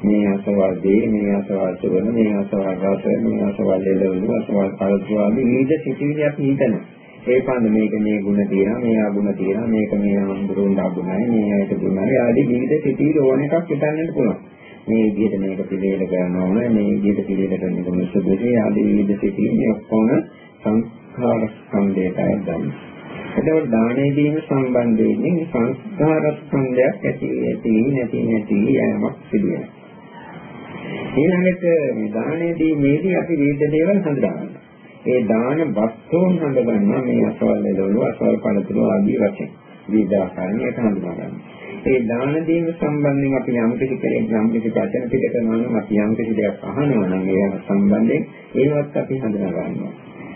Speaker 1: මේ අසවල් දේ මේ අසවල් සුවන මේ අසවල් රස මේ අසවල් එළවලු අසවල් කල්ප ආදී විවිධ සිතිවිලි අපි හිතනවා ඒ පන්ද මේක මේ ಗುಣ තියෙනවා මේ අගුණ තියෙනවා මේක මේ අඳුරුන් අගුණයි මේ ඇයට ගුණයි ආදී විවිධ සිතිවිලි ඕන එකක් හිතන්නත් පුළුවන් මේ විදිහට මේක පිළිවෙල කරනවා ඕන මේ විදිහට පිළිවෙල කරන එක මුසුදුසේ ආදී විවිධ සිතිවිලි ඔක්කොම සංස්කාර ස්කන්ධයටයි ගන්න. එතකොට දානයේ දීම සම්බන්ධයෙන් සංස්කාර ස්කන්ධයක් ඇති ඇති නැති නැති යෑමක් සිදු වෙනවා. ඊළඟට මේ දානයේදී මේදී අපි විවිධ දේවල් හඳුනාගන්නවා. ඒ දාන වස්තුන් හඳුනගන්නවා මේ අසවල් එළවලු අසවල් පළතුරු ආදී වශයෙන්. විවිධ ආකාරයෙන් ඒක හඳුනාගන්නවා. ඒ දාන දීම සම්බන්ධයෙන් අපි යම් කිසි කෙනෙක් යම් කිසි වචන පිට කරනවා නම් අපි යම් කිසි දෙයක් අහනවා නම් ඒ සම්බන්ධයෙන් ඒවත් අපි හඳුනා ගන්නවා.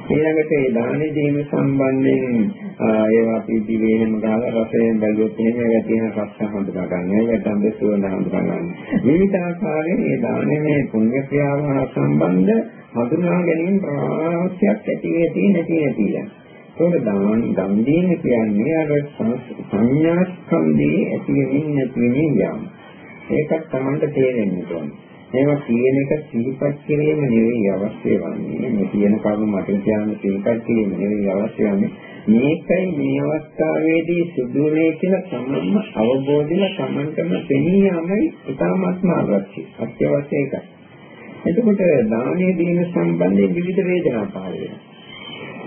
Speaker 1: ඊළඟට ඒ දානෙ දීම සම්බන්ධයෙන් ඒවා අපි දිවෙනම ගාලා රසයෙන් බැලුවොත් එහෙම ඒවා තියෙන රස හඳුනා ගන්න. ඒකට අඳ සුවඳ හඳුනා ගන්න. විවිධ ආකාරයෙන් මේ දානයේ පුණ්‍ය ක්‍රියාව හා සම්බන්ධ හඳුනා ගැනීම ප්‍රාත්‍යක් ඇති වෙති නැති නැති යන. ඒක දාන දන් දීම කියන්නේ අර සංඥා ස්කන්ධයේ ඇති වෙමින් නැති වෙමින් යාම. ඒකත් Tamanට තේරෙන්න ඕනේ. මේවා කියන එක සිහිපත් කිරීම නෙවෙයි අවශ්‍ය වන්නේ. මේ කියන කරුණු මට කියන සිහිපත් කිරීම නෙවෙයි අවශ්‍ය වන්නේ. මේකයි මේ අවස්ථාවේදී සිදුවන්නේ කියලා තමන්ම අවබෝධින තමන්ටම පෙනියමයි ඉතාමත්ම අවශ්‍ය. අත්‍යවශ්‍ය එකයි. එතකොට දානීය දීම සම්බන්ධයෙන් විවිධ වේදනා පහළ වෙනවා.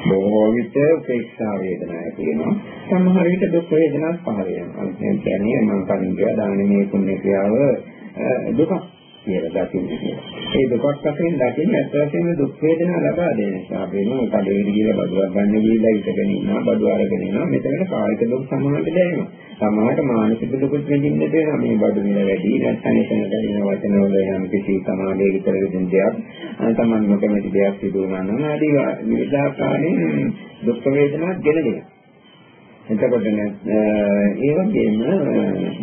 Speaker 1: බොහෝ විට උපේක්ෂා වේදනා තියෙනවා. සමහර විට දුක් වේදනා පහළ වෙනවා. ඒ කියන්නේ මම කලින් කිව්වා දානමය පුණ්‍ය ක්‍රියාව දුකක් කියලා දකින්නේ. ඒ දුකක් වශයෙන් දකින්නේ ඇත්ත වශයෙන්ම දුක් වේදනා ලබා දෙන නිසා වෙනවා කඩේට ගිහලා බඩුවක් ගන්න ගිහලා ඉඳගෙන ඉන්නවා බඩුව අරගෙන ඉන්නවා මෙතනට කායික දුක් සමානට දැනෙනවා. සමානට මානසික දුකුත් විඳින්න දෙනවා මේ බඩු මිල වැඩි නැත්නම් එතන දැනෙන වචන වල යම් කිසි සමාධිය විතර දෙන දෙයක් තමන් නොකමැති දෙයක් සිදු වුණා නම් ආදී විවිධාකාරයෙන් දුක් වේදනා ගෙනදෙනවා. එතකොට ඒ වගේම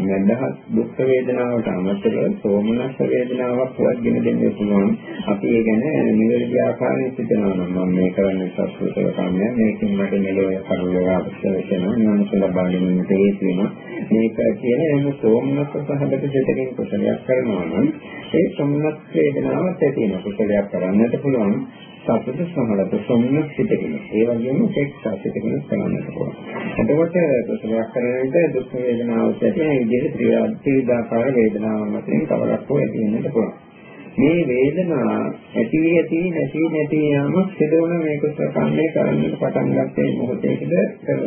Speaker 1: නැදහත් දුක් වේදනාවට අමතරව සෝමනස්ස වේදනාවක් වත්ගෙන දෙන්න පුළුවන්. අපි ඒ ගැන නිවැරදි ආකාරයෙන් හිතනවා නම් මම මේ කරන්නේ සත්‍යතව කන්නේ මේකෙන් මට මෙලොව කරුණාව අවශ්‍ය වෙනවා. නිවනට ලබා ගැනීමට හේතු වෙනවා. මේක කියන එම සෝමනස්ස සහගත දෙතකින් කුසලයක් කරනවා නම් ඒ සෝමනස් වේදනාවත් ඇති වෙන කුසලයක් කරන්නට පුළුවන්. සතුට සමලත සොම්නස් සිටගෙන ඒ වගේම උපේක්ෂා සිටගෙන කරන්නට පුළුවන්. එතකොට ප්‍රසවයක් කරන විට දුක් වේදනාවක් ඇති වෙන විදිහට ත්‍රිවිධාකාර වේදනාවක් මතින් කවරක් හෝ ඇති වෙන්නට පුළුවන්. මේ වේදනා ඇති වී ඇති නැති නැති යාමක් සිදුවන මේ කුසල කර්මය කරන්නට පටන් ගත්තේ මොහොතේකද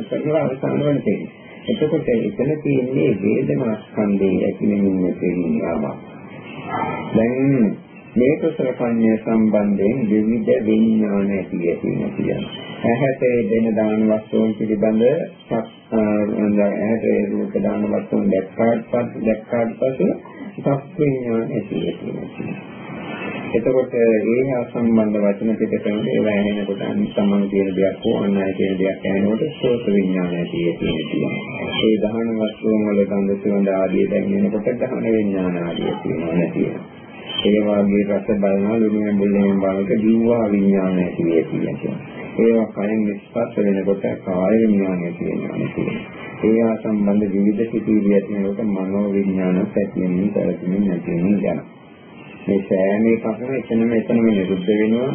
Speaker 1: කරලා අවසාන වෙන තේ. එතකොට එතන තියෙන්නේ වේදනා ස්කන්ධයේ ඇති වෙනින් නැති වෙනින් යාමක්. දැන් මේ කුසල කර්මය සම්බන්ධයෙන් විවිධ විඥාන ඇති ඇති නැති යනවා. ඇහැට දෙන දාන වස්තුන් පිළිබඳ ඇහැට රූප දාන වස්තුන් දැක්කාට පස්සේ දැක්කාට පස්සේ සත්‍ය විඥාන ඇති ඇති නැති එතකොට ඒ හා සම්බන්ධ වචන පිටකම ඒවා ඇහෙනකොට තමන් කියන දෙයක් හෝ අන් අය කියන දෙයක් ඇහෙනකොට සෝත විඥානය තියෙනවා. ඒ දහන වස්තුන් වල ගන්ධ සුවඳ ආදී දැනෙනකොට දහන විඥාන ආදී තියෙනවා නැතිව. ඒ වාගේ රස බලනවා ලුණුවෙන් බුල්ලෙන් බලක දීවා විඥානය තියෙනවා. ඒවා කයෙන් නිස්පත් වෙනකොට කාය විඥානය තියෙනවා නැතිව. ඒ හා සම්බන්ධ විවිධ සිතිවිලි ඇතිවෙනකොට මනෝ විඥාන පැතිෙමින් කරකින් නැතිවෙමින් යනවා. මේ සෑම එකක්ම එතනම එතනම නිරුද්ධ වෙනවා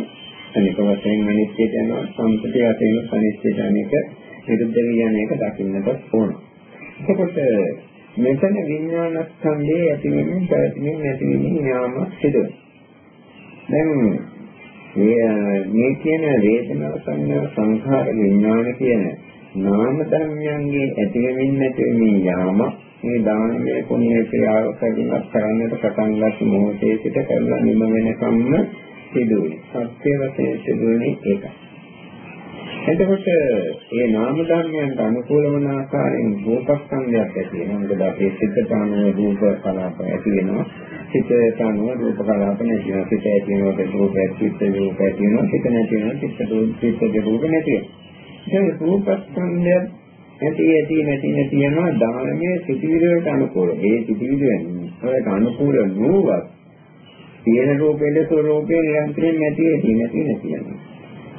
Speaker 1: අනික වශයෙන් අනිත්‍යයට යනවා සම්පතිය වශයෙන් අනිත්‍යයට අනික නිරුද්ධ වියන එක දකින්නට ඕන. එතකොට මෙතන විඥානස්කන්ධයේ ඇතිවෙමින් පැවතීමෙන් නැතිවෙමින් යාම සිදුවේ. දැන් මේ කියන වේදනා සංඥා සංඛාර විඥාන කියන නාම ධර්මයන්ගේ ඇතිවෙමින් නැතිවෙමින් යාමක් මේ දානමය පුණ්‍ය ක්‍රියාව කරනත් කරන්නට පටන් ගන්න මොහොතේ සිට කරලා නිම වෙනකම්ම සිදුවේ. සත්‍ය වශයෙන් සිදුවන්නේ ඒකයි. එතකොට මේ නාම ධර්මයන්ට අනුකූල වන ආකාරයෙන් රූපස්කන්ධයක් ඇති වෙනවා. මොකද අපේ සිතට අනුව රූප කලාප ඇති වෙනවා. සිතට අනුව රූප කලාප නැති වෙනවා. සිත ඇති වෙනකොට රූප ඇති රූප ඇති වෙනවා. සිත නැති වෙනවා. සිත රූප නැති වෙනවා. දැන් රූපස්කන්ධයක් නැති ඇති නැති නැති යනවා දානමය සිතිවිලි වලට අනුකූල. ඒ සිතිවිලි වලට අනුකූල නොවත් තියෙන රූපෙද ස්වરૂපේ නිරන්තරයෙන් නැති ඇති නැති නැති යනවා.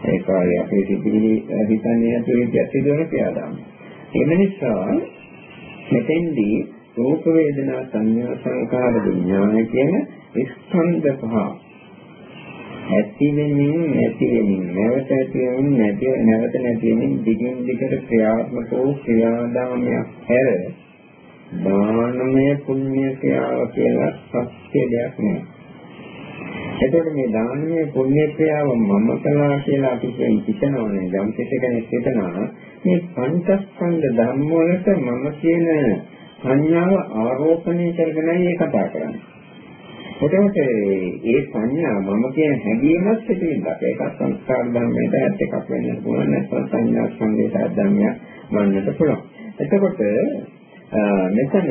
Speaker 1: ඒකයි අපේ සිතිවිලි හිතන්නේ නැති විදිහට සිදුවන ක්‍රියාදාම. එම නිසා මෙතෙන්දී රූප වේදනා සංඥා සංකාර විඥාන කියන ස්කන්ධ පහ ඇති වෙමින් නැති වෙමින් නැවත ඇති වෙමින් නැති නැවත නැති වෙමින් දිගින් දිගට ක්‍රියාත්මක වූ ක්‍රියාදාමයක් හැර දානමය පුණ්‍ය ක්‍රියාව කියලා සත්‍ය දෙයක් නෑ. එතකොට මේ දානමය පුණ්‍ය ක්‍රියාව මම කළා කියලා අපි හිතනවානේ යම් කෙනෙක් හිතනවා මේ පංචස්කන්ධ ධර්ම වලට මම කියන සංඥාව ආරෝපණය කරගෙනයි ඒ කතා කරන්නේ. එතකොට ඒ සංඥා මම කියන හැඟීමත් පිටින්දක් ඒක සංස්කාර ධර්මයට ඇත්ත එකක් වෙන්න පුළුවන් නැත්නම් සංඥා සංදේශ ධර්මයක් වන්නට පුළුවන්. එතකොට මෙතන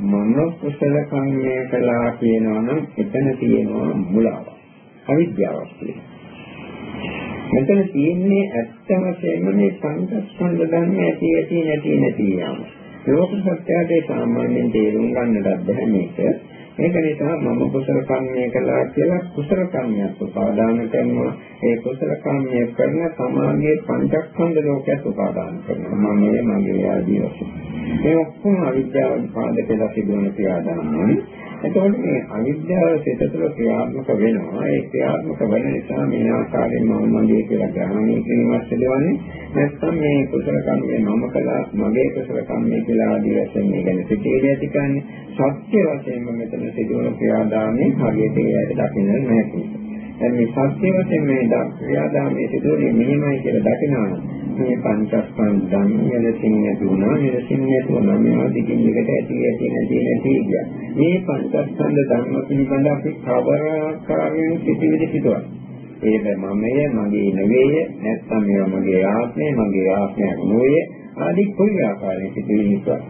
Speaker 1: මම කුසල කර්මය කළා කියනවා නම් එතන තියෙනවා මුලාවක්. අවිද්‍යාවක් තියෙනවා. මෙතන තියෙන්නේ ඇත්ත වශයෙන්ම මේ පංචස්කන්ධ ධර්ම ඇති ඇති නැති නැති යාම. ලෝක සත්‍යයේ සාමාන්‍යයෙන් තේරුම් ගන්නට බැහැ මේක. ඒක නිසා මම කුසල කර්මය කළා කියලා කුසල කර්මයක් උපාදාන කරනවා. ඒ කුසල කර්මය කරන සමාගයේ පංචස්කන්ධ ලෝකයක් උපාදාන කරනවා. මම මගේ ආදී වශයෙන්. මේ ඔක්කොම අවිද්‍යාව පාදක වෙලා සිදුවන ක්‍රියාදාමයන්. එතකොට මේ අවිද්‍යාව සිත තුළ ක්‍රියාත්මක වෙනවා. ඒ ක්‍රියාත්මක වෙන නිසා මේ ආකාරයෙන් මම මගේ කියලා ග්‍රහණය කිරීමක් සිදුවන්නේ. නැත්නම් මේ කුසල කර්මය මම කළා මගේ කුසල කර්මය කියලා ආදී වශයෙන් මේ ගැන සිතේදී ඇති කරන්නේ. සත්‍ය වශයෙන්ම මෙතන සිදුවන ක්‍රියාදාමයේ හරියට ඒයට දකින්න නැහැ. දැන් මේ සත්‍ය වශයෙන් මේ ක්‍රියාදාමයේ සිදුවන්නේ මෙහෙමයි කියලා දකිනවා. මේ පංචස්කන්ධ ධර්ම මෙලෙසින් නැති වුණා. මෙලෙසින් නැති වුණා මේවා දිගින් දිගට ඇති ඇති නැති නැති ගියා. මේ පංචස්කන්ධ ධර්ම පිළිබඳ අපි කවරාකාරයෙන් සිටිවිලි සිටුවා ඒක මමය මගේ නෙවෙයි නැත්නම් මේවා මගේ ආත්මය මගේ ආත්මයක් නෙවෙයි ආදී කොයි ආකාරයෙන් සිටිවිලි සිටුවා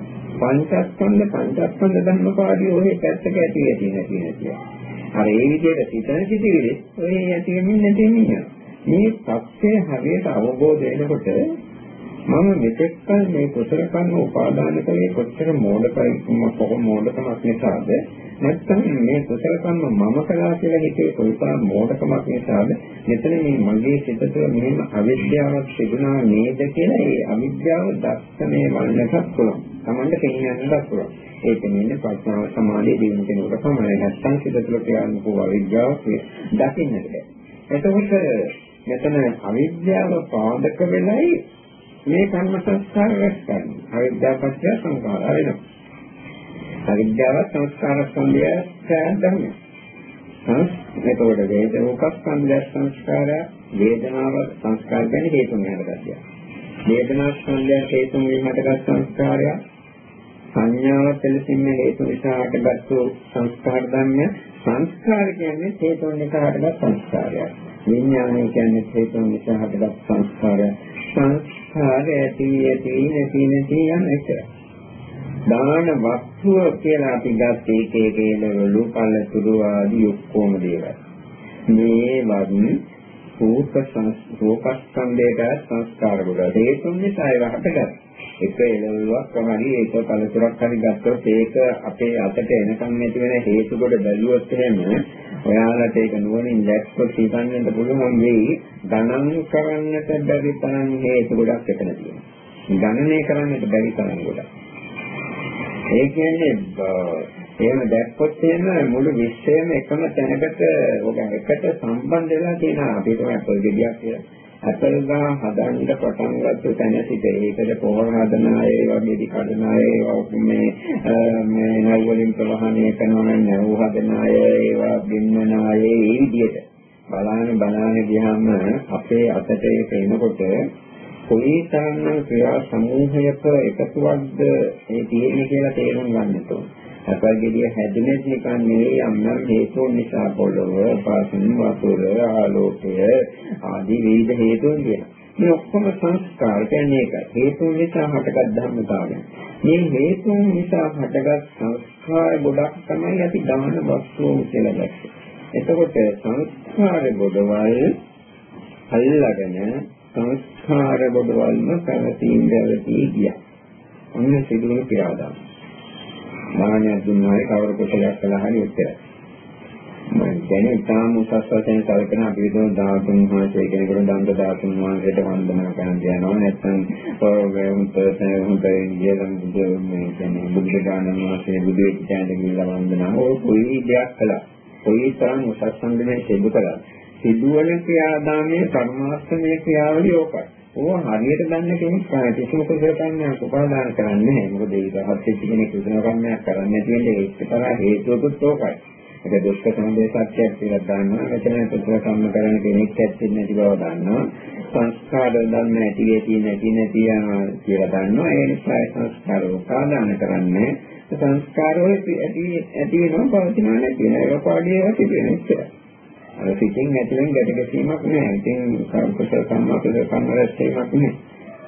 Speaker 1: පංචස්කන්ධ පංචස්කන්ධ ධර්ම පාඩිය ඔය පැත්තක ඇති ඇති නැති නැති. අර ඒ විදිහට සිතන සිටිවිලි ඔය ඇති වෙමින් නැති වෙමින් යනවා මේ සත්‍ය හරියට අවබෝධ වෙනකොට මම මෙතෙක් කල මේ කුසල කර්ම උපාදාන කලේ කොච්චර මෝඩකම කොහොම මෝඩකමක් නිසාද? නැත්නම් මේ කුසල කර්ම මම කළා කියලා හිතේ කොයිතරම් මෝඩකමක් නිසාද මෙතන මේ මගේ සිත තුළ මෙහෙම අවිද්‍යාවක් තිබුණා නේද කියලා ඒ අවිද්‍යාව දර්ශනය වන්නට පුළුවන්. Tamanda පෙන්වන්නත් පුළුවන්. ඒක මෙන්න ප්‍රඥාව සමාධිය දිනු කෙනෙකුට පමණයි. නැත්නම් සිත තුළ ක්‍රියාත්මක වූ අවිද්‍යාව දකින්නට බැහැ. එතකොට මෙතන අවිද්‍යාව පාදක වෙලයි මේ කර්ම සංස්කාර රැස් කරන්නේ. අවිද්‍යාව පත්‍ය සංකාර වෙනවා. අවිද්‍යාව සංස්කාර සම්බය සෑදන්නේ. එතකොට වේද රූපස්කන්ධය සංස්කාරය වේදනාව සංස්කාර ගැන හේතුන් හටගත්තා. වේදනා ස්කන්ධය හේතුන් හටගත් සංස්කාරය සංඥාව පෙළසින්න හේතු නිසා හටගත්තු සංස්කාර ධර්මය සංස්කාර කියන්නේ හේතුන් නිසා හටගත් සංස්කාරයක්. විඥානය කියන්නේ හේතුන් නිසා හටගත් සංස්කාරය. සංස්කාර ඇති ඇති නැති නැති යන එක. දාන වස්තුව කියලා අපි ගත්ත එකේ කේලවලු කල සුදු ආදී ඔක්කොම දේවල්. මේ වන් රූප රූපස්කන්ධයට සංස්කාර කොට හේතුන් නිසා ඒවා හටගත්තා. එක එළවලුවක් තමයි ඒක කලතුරක් හරි ගත්තොත් ඒක අපේ අතට එනකම් නැති වෙන හේතු කොට බැලුවොත් එහෙම ඔයාලට ඒක නුවණින් දැක්කොත් හිතන්නට පුළුවන් වෙයි ගණන් කරන්නට බැරි තරම් හේතු ගොඩක් එතන තියෙනවා. ගණනය කරන්නට බැරි තරම් ගොඩක්. ඒ කියන්නේ එහෙම දැක්කොත් එහෙම මුළු විශ්වයම එකම තැනකට ඔබ එකට සම්බන්ධ වෙලා තියෙනවා අපි තමයි අපල් ගෙඩියක් කියලා. අපල් ගහ හදන්න පටන් ගත්ත තැන සිට ඒකද පොහොර හදන අය වගේ දි කඩන අය මේ මේ නල් වලින් ප්‍රවාහණය කරනවා නම් නැව් හදන අය ඒවා බින්නන අය ඒ විදිහට බලාන බලාන ගියාම අපේ අතට ඒක එනකොට කොයි තරම්නම් ක්‍රියා සමූහයක එකතුවක්ද මේ තියෙන්නේ කියලා තේරුම් ගන්න ඕනේ. අපල්ගෙඩිය හැදෙන්නේ නිකන් නෙවෙයි යම්නම් හේතුන් නිසා පොළොව, පාසන්, වතුර, ආලෝකය ආදී විවිධ හේතුන් තියෙනවා. මේ ඔක්කොම සංස්කාර කියන්නේ ඒක. හේතුන් නිසා හටගත් ධර්මතාවය. මේ හේතුන් නිසා හටගත් සංස්කාර ගොඩක් තමයි අපි දාන වස්තුන් කියලා දැක්කේ. එතකොට සංස්කාර ගොඩවල් අල්ලගෙන සංස්කාර ගොඩවල්ම පැවතීම් දැවතී ගියා. ඔන්න සිදුවන ක්‍රියාදාම. දානයක් දුන්නායි කවර කොටයක් කළා හරි උත්තරයි. මම දැන් ඉතාම උසස් වශයෙන් කල්පනා අපි හිතමු ධාතුන් වහන්සේ කෙනෙකුට දන්ත ධාතුන් වහන්සේට වන්දනා කරන්න යනවා නැත්නම් වේවුන්ත හොඳයි කියලාම මේ කියන්නේ බුද්ධ දානන් වහන්සේ බුදු වෙච්ච තැනට ගිහිල්ලා වන්දනා ඔය කොයි දෙයක් කළා කොයි තරම් උසස් සම්බන්ධයෙන් සිදු කළා සිදුවන ක්‍රියාදාමයේ කර්මාස්තමයේ ක්‍රියාවලිය ඕකයි ඕව හරියට දන්න කෙනෙක් කිසිම කුසල කර්මයක් උපාදාන කරන්නේ නැහැ. මොකද ඒක හත් වෙච්ච කෙනෙක් කුසල කර්මයක් කරන්නේ නැති වෙන්නේ ඒක තරහ හේතුවකුත් ඕකයි. ඒක දුක්ඛ සමුදය සත්‍යයක් කියලා දන්නවා. මෙතන කුසල කර්ම කරන කෙනෙක් ඇත්තේ නැති බව දන්නවා. සංස්කාර දන්නේ නැති වෙති නැති නැති යනවා කියලා දන්නවා. ඒ නිසා සංස්කාර උපාදාන කරන්නේ සංස්කාර වල ඇති ඇති වෙනවා පවතිනවා නැති වෙනවා. ඒක පාඩියේ ඇති වෙන ඉස්සරහ. අර සිතින් ඇතුලෙන් ගැට ගැසීමක් නෑ. ඉතින් කුසල කම්ම කුසල කම්ම රැස්වීමක් නෑ.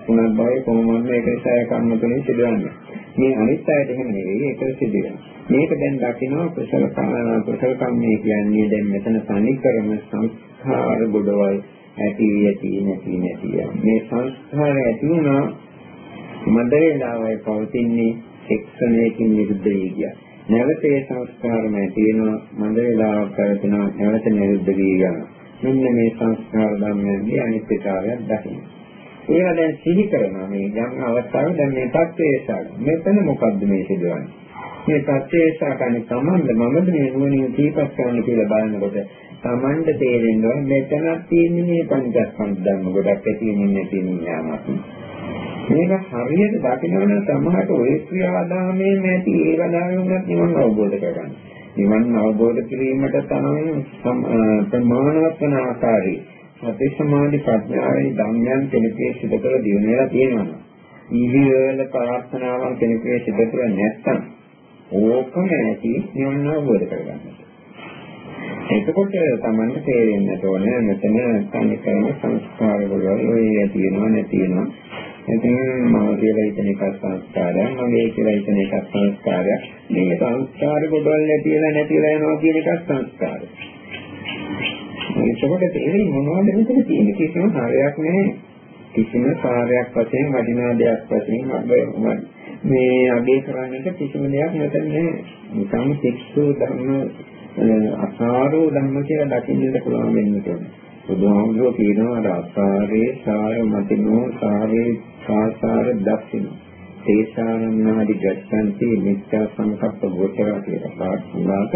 Speaker 1: පුනත් භවයේ කොහොමද මේක නිසා කර්ම තුලින් සිදුවන්නේ. මේ අනිත් අයට එහෙම නෙවෙයි ඒක සිදුවෙනවා. මේක දැන් දකිනවා කුසල කම්ම කුසල කම්මේ කියන්නේ දැන් මෙතන තනිකරම සංස්කාර ගොඩවල් ඇති ඇති නැති නැති මේ සංස්කාර ඇති වුණා මන්ද වේලාවයි පවතින්නේ එක්සනයකින් නිරුද්ධ වෙයි කියන්නේ. නැවත ඒ සංස්කාරම තියෙනවා මඳ වේලාවක් කරනවා නැවත නිරුද්ධ වී යනවා. මෙන්න මේ සංස්කාර ධර්මයන්ගේ අනිත්‍යතාවයක් දකින්න. ඒවා දැන් සිහි කරනවා මේ යම් අවස්ථාවේ දැන් මේ තත්ත්වයේ මෙතන මොකද්ද මේ සිදුවන්නේ? මේ තත්ත්වයේ කන්නේ තමන්ද මමද මේ නුවණින් තීපස් කරන්න කියලා බලනකොට තමන්ට තේරෙනවා මෙතනක් තියෙන්නේ මේ පංචස්කන්ධ ධර්ම ගොඩක් ඇති වෙන්නේ නැති නියාමක්. මේක හරියට දකිනවනම් සමහරට ඔය ක්‍රියාදාමයේ නැති ඒ වදාගෙන නිවන් අවබෝධ කරගන්න. නිවන් අවබෝධ කිරීමට තමයි ප්‍රමාණවත් වන ආකාරයේ සති සමාධි ප්‍රඥාවේ ධම්යන් කෙනෙකුගේ සිත කළ දිනේලා තියෙනවා. ඉහිවල ප්‍රාර්ථනාවන් කෙනෙකුගේ සිත තුළ නැත්තම් ඕකම ඇති නිවන් අවබෝධ කරගන්න. එතකොට තමන්ට තේරෙන්න ඕනේ මෙතන තනිකරම සංස්කාර වල ඔය තියෙනවා නැතිනවා ඉතින් මම කියලා හිතන එකක් සංස්කාරයක් මගේ කියලා හිතන එකක් සංස්කාරයක්. මේ සංස්කාර ගොඩවල් නැතිලා නැතිලා යනවා කියන එකක් සංස්කාරයක් ඒකකොට තේරෙන්නේ මොනවද මෙතන තියෙන්නේ? කිසිම හරයක් නැහැ. කිසිම කාර්යයක් වශයෙන් වටිනා දෙයක් වශයෙන් මේ අගේ කරන්නට කිසිම දෙයක් මෙතන නැහැ නිකම් සික්ෂු ධර්ම අසාරෝ ධර්ම කියලා දකින්නට පුළුවන් වෙන්නේ බුදුහාමුදුරුවෝ කියනවා අර අසාරේ සාර මතිනෝ සාරේ සාසාර දක්ෂින. තේසානන්නාදි ගච්ඡanti මිත්‍යා සංකප්ප ගෝචරා කියලා පාඩුවාට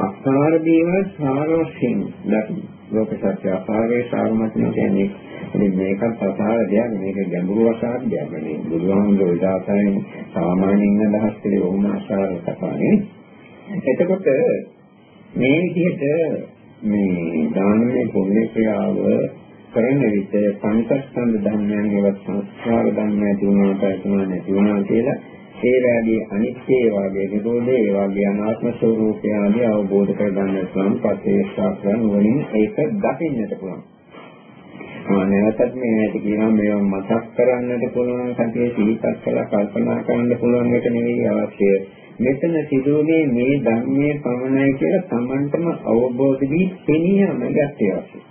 Speaker 1: අසාර දේවල් සාරවත්යෙන් දකින්න ලෝක සත්‍ය අසාරේ සාරමත්න කියන්නේ ඉතින් මේකත් අසාර දෙයක් මේක ගැඹුරු අසාර දෙයක් නෙවෙයි. බුදුහාමුදුරුවෝ ඉදාසයෙන් සාමාන්‍යයෙන් අදහස් කළේ ඕම අසාර කතානේ එතකොට මේ විදිහට මේ දානමය පුණ්‍ය ක්‍රියාව කරන විට පංචස්කන්ධ ධර්මයන් ඒවත් සංස්කාර ධර්මයන් තුනකට තුන නැති වෙනවා කියලා ඒ රාගයේ අනිත්‍ය වාගේ නිරෝධය ඒ වාගේ අනාත්ම ස්වરૂපය ආදී අවබෝධ කරගන්න පුළුවන් පස්සේ ශාස්ත්‍රයන් වලින් ඒක දකින්නට පුළුවන්. ආ නැවතත් මේ ඇයිද කියනවා මේවා මතක් කරන්නට පුළුවන් කතිය සිහිපත් කරලා කල්පනා කරන්න පුළුවන් එක නෙවෙයි අවශ්‍ය. මෙතන සිදුවන්නේ මේ ධර්මයේ පමණයි කියලා Tamanටම අවබෝධ වී පෙනියම ගැත්තේ අවශ්‍යයි.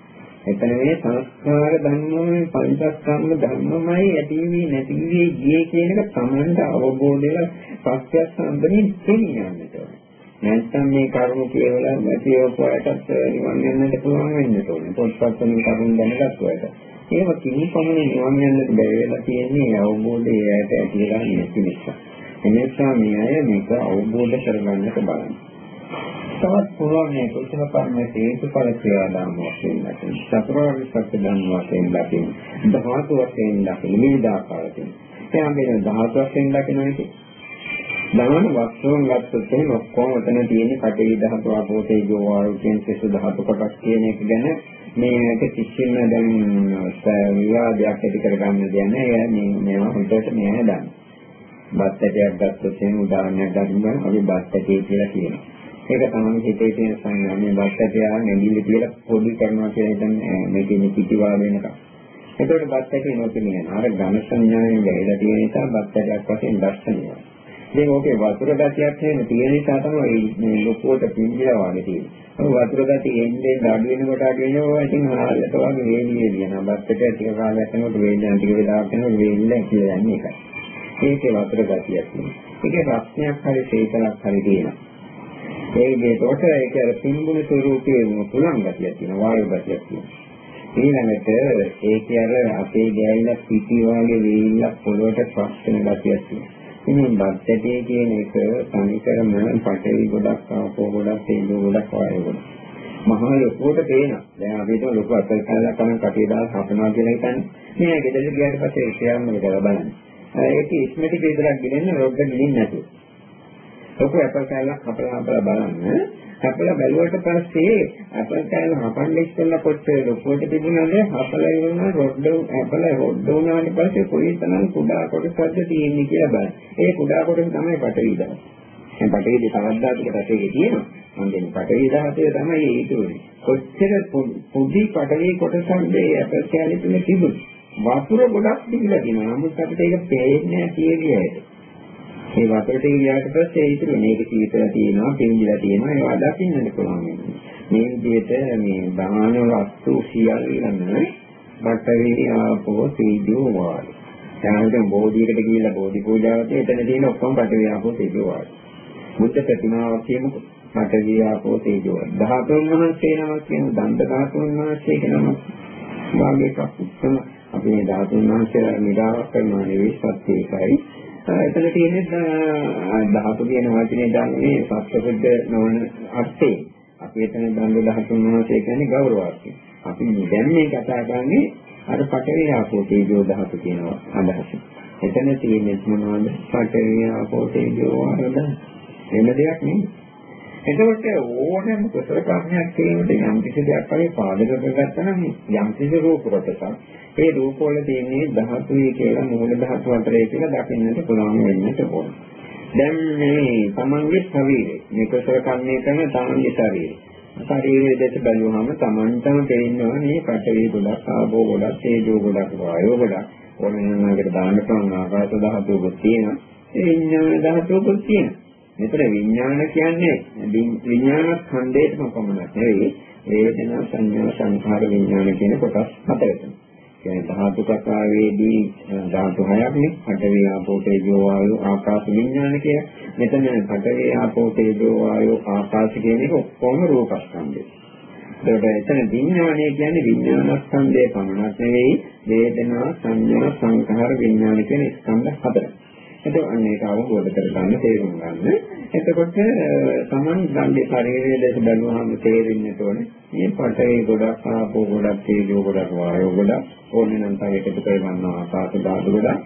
Speaker 1: එතන මේ සංස්කාර ධර්මමයි පංචස්කන්ධ ධර්මමයි ඇති වී නැති වී ගියේ කියන එක Tamanට අවබෝධ වෙලා පස්යක් සම්බන්ධයෙන් තේින්නට ඕනේ. නැත්නම් මේ කරුණු කියවලා නැතිවපුවාටත් නිවන් යන්නට පුළුවන් වෙන්න ඕනේ. පොත්පත් වලින් කරුණු දැනගත්තුවාට. ඒව කිසිපමණ නිවන් යන්නට බැරි වෙලා තියෙන්නේ අවබෝධය ඇයට ඇතිලා නැති නිසා. එනිසා මේ අය මේක අවබෝධ කරගන්නට බලන්න. තවත් පුළුවන් මේ කුසල කර්ම හේතුඵල ක්‍රියාදාම වශයෙන් දකින්න. චතුරාර්ය සත්‍ය ධර්ම වශයෙන් දකින්න. ධාතු වශයෙන් දකින්න. විවිධාකාරයෙන්. එහම වෙන ධාතු වශයෙන් දකින්නනේ දමන වස්තුන් ගත්තොත් එහෙනම් ඔක්කොම එතන තියෙන කටේ ධාතු ආපෝ තේජෝ වායු කියන සෙසු ධාතු කොටස් කියන එක ගැන මේක කිසිම දැන් විවාදයක් ඇති කරගන්න දෙයක් නෑ. මේ මේවා හොඳට මේ හදන්න. බත් ඇටයක් ගත්තොත් එහෙනම් උදාහරණයක් ගන්න අපි බත් ඇටේ කියලා කියනවා. ඒක තමයි හිතේ තියෙන සංඥා. මේ බස්සතියා නෙගිලි කියලා පොඩි කරනවා කියලා හිතන මේකේ නිතිවා වෙනකම්. එතකොට බස්සතිය නොපෙනියන. අර ඝන සංඥාවෙන් ගැලලා තියෙන නිසා බස්සතියක් වශයෙන් දර්ශනය. ඉතින් ඕකේ වතුර ගතියක් එහෙම තියෙන නිසා තමයි මේ ලොකුවට පිළිලා වගේ තියෙන්නේ. වතුර ගතිය එන්නේ අඩු වෙනකොට අඩු වෙනවා. ඉතින් ආලට වගේ වේලියේ යනවා. බස්සතිය ටික කාලයක් යනකොට වේලන ටික වෙලාවක් යනකොට වේලිලා කියලා යන්නේ ඒකයි. ඒකේ වතුර ගතියක් තියෙනවා. ඒකේ රස්නයක් හරි සීතලක් හරි තියෙනවා. ඒ විදිහට ඒක අර පින්බුන ස්වරූපයේ පුලං ගතියක් තියෙනවා වායු ගතියක් තියෙනවා. ඊළඟට ඒක අර අපේ ගෑවිලා පිටි වගේ වේලිලා පොළොවට පස් වෙන ගතියක් තියෙනවා. ඉතින් බද්දටේ කියන එක තනිකරම පටවි ගොඩක් ආපෝ ගොඩක් තේජෝ ගොඩක් වායු ගොඩක්. මහා ලොකුවට පේනවා. දැන් අපිට ලොකු අතල් කාලයක් තමයි කටේ දාලා හපනවා කියලා හිතන්නේ. මේ ගෙදර ගියාට පස්සේ ඒ ක්‍රියාත්මක කරලා බලන්න. ඒක ඉස්මැටි විතරක් ගෙනෙන්න රොග්ග ගෙනින්න නැතුව. ලොකු ඇපල් කෑල්ලක් හපලා හපලා බලන්න. හපලා බැලුවට පස්සේ ඇපල් කෑල්ල හපන්න ඉස්සෙල්ලා කොච්චර ලොකුවට තිබුණාද හපලා ඉවරන රොඩ් ඇපල් රොඩ් වුණාට පස්සේ කොයිතරම් කුඩා කොටසක්ද තියෙන්නේ කියලා බලන්න. ඒ කුඩා කොටස තමයි පටවි දාන. දැන් පටවි දෙකක් දාපුකට ඒකේ තියෙනවා. මම කියන්නේ පටවි දහසේ තමයි ඒක උනේ. කොච්චර පොඩි පටවි කොටසක්ද ඒ ඇපල් කෑල්ලේ තුල තිබුණේ. වතුර ගොඩක් තිබිලා තියෙනවා. නමුත් අපිට ඒක පේන්නේ නැහැ කියන්නේ. ඒ වතුරට ගියාට පස්සේ ඒ ඉතුරු මේක සීතල තියෙනවා, පින්දිලා තියෙනවා, ඒවා දකින්නට පුළුවන්. මේ විදිහට මේ දාන වස්තු සියල්ලම බටවි ආපෝ තේජෝ වායු. දැන් බෝධියකට ගිහිල්ලා බෝධි පූජාවට එතන තියෙන ඔක්කොම බටවි ආපෝ තේජෝ වායු. බුද්ධ ප්‍රතිමාවක් කියමුකෝ. බටවි ආපෝ තේජෝ වායු. ධාතුන් වහන්සේ නමක් කියන දණ්ඩ ධාතුන් වහන්සේ කියනම වාගේ එකක් උත්තම අපි මේ ධාතුන් වහන්සේලා නිරාවක් කරනවා නෙවෙයි සත්‍ය එකයි. එතන තියෙන්නේ ධාතු කියන වචනේ දාන්නේ සත්‍යබුද්ධ නොවන අර්ථේ. අපි එතන දඬු ධාතුන් වහන්සේ කියන්නේ ගෞරවාර්ථය. අපි දැන් මේ කතා කරන්නේ අර පඨවි ආපෝ තේජෝ ධාතු කියනවා අදහස. එතන තියෙන්නේ මොනවද? පඨවි ආපෝ තේජෝ ආරද. වෙන දෙයක් නෙමෙයි. එතකොට ඕනෑම කුසල කර්මයක් කිරීමට යම් කිසි දෙයක් වගේ පාදක කරගත්තා නම් යම් කිසි රූප කොටසක් ඒ රූප වල තියෙන්නේ ධාතුයි කියලා මූල ධාතු අතරේ කියලා දකින්නට පුළුවන් වෙන්නට ඕන. දැන් මේ තමන්ගේ ශරීරය මේ කුසල කර්මය කරන තමන්ගේ ශරීරය. ශරීරයේ දෙස බැලුවහම තමන්ටම තේරෙනවා මේ පඨවි ගොඩක් ආභෝ ගොඩක් තේජෝ ගොඩක් වායෝ ගොඩක් ඕනෙනකට දාන්න පුළුවන් ආකාශ ධාතුවකුත් තියෙනවා. ඒ විඥාන ධාතුවකුත් තියෙනවා. මෙතන විඥාන කියන්නේ විඥාන ඛණ්ඩයටම පමණක් නෙවෙයි වේදනා සංඥා සංඛාර විඥාන කියන කොටස් හතරකට. කියන්නේ ධාතු කතාවේදී ධාතු හයක්නේ පඨවි ආපෝ තේජෝ වායෝ ආකාශ විඥාන කිය. මෙතන පඨවි ආපෝ තේජෝ වායෝ ආකාශ කියන එක ඔක්කොම රූපස්කන්ධය. ඒකට එතන විඥානය කියන්නේ විඥානස්කන්ධය පමණක් නෙවෙයි වේදනා සංඥා සංඛාර විඥාන කියන ස්කන්ධ හතරක්. එතකොට අන්න ඒක අවබෝධ කරගන්න තේරුම් ගන්න. එතකොට Taman ගන්නේ ශරීරයේ දැස බැලුවාම තේරෙන්නට ඕනේ. මේ පටේ ගොඩක් ආපෝ ගොඩක් තේජෝ ගොඩක් වායෝ ගොඩක් ඕනේ නම් තව එකතු කර ගන්නවා ආකාශ ධාතු ගොඩක්.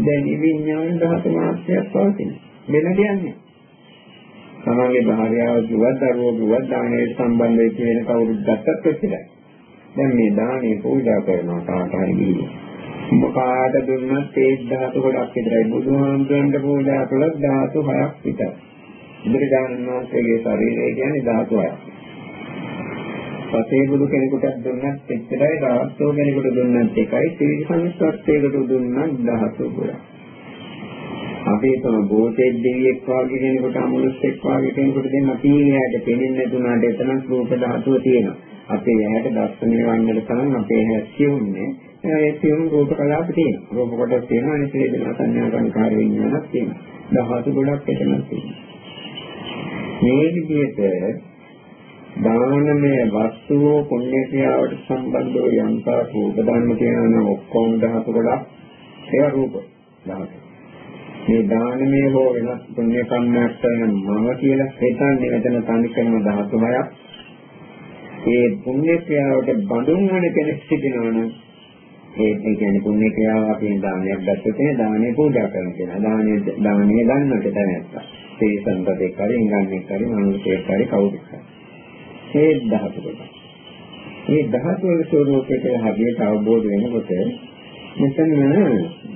Speaker 1: දැන් විඥාන ධාතු මාත්‍යයක් පවතින. වෙන දෙයක් තමන්ගේ භාර්යාව කිව්වත් දරුවෝ කිව්වත් දානයට සම්බන්ධ වෙච්ච වෙන කවුරුත් ගත්තත් එච්චරයි. දැන් මේ දානේ පූජා කරනවා කාට හරි ගිහින්. මොකාට දුන්නත් ඒ ධාතු ගොඩක් විතරයි. බුදුහාමුදුරන්ට පූජා කළොත් ධාතු හයක් විතරයි. බුදුරජාණන් වහන්සේගේ ශරීරය කියන්නේ ධාතු හයක්. පසේ බුදු කෙනෙකුට දුන්නත් එච්චරයි, රාහතෝ කෙනෙකුට දුන්නත් එකයි, ත්‍රිවිධ දුන්නත් ධාතු ගොඩක්. අපේ තම භූතේ දෙවියෙක් වාගේ කෙනෙකුට අමනුෂ්‍යෙක් වාගේ කෙනෙකුට දෙන්න අපි එයාට පෙනෙන්නේ නැතුණාට එතන රූප ධාතුව තියෙනවා. අපේ ඇහැට දර්ශනය වන්නට තරම් අපේ ඇහැ සියුම්නේ. ඒ සියුම් රූප කලාප තියෙනවා. රූප කොටස් තියෙනවා අනිත් වේදනා සංඥා සංකාර විඥානක් තියෙනවා. ධාතු ගොඩක් එතන තියෙනවා. මේ විදිහට දානමය වස්තුව පුණ්‍ය ක්‍රියාවට සම්බන්ධව යම්තා රූප ධර්ම කියනවා ඔක්කොම ධාතු ගොඩක් ඒ රූප ධාතු මේ දානමය හෝ වෙනස් පුණ්‍ය කර්මයක් කරන මම කියලා හිතන්නේ මෙතන තනිකරම ධාතු හයක්. ඒ පුණ්‍ය ක්‍රියාවට බඳුන් වන කෙනෙක් සිටිනවනම් ඒ ඒ කියන්නේ පුණ්‍ය ක්‍රියාව අපේ දානයක් දැක්කත් නේ දානේ පූජා කරන කෙනා. දානේ දානේ දන්නට දැනත්තා. ඒ සංකතේ කරේ ඉංගන්නේ කරේ මනුස්සයෙක් කරේ කවුරුත් කරේ. ඒ ධාතු කොට. මේ ධාතු වල ස්වરૂපයට හරියට අවබෝධ වෙනකොට මෙතන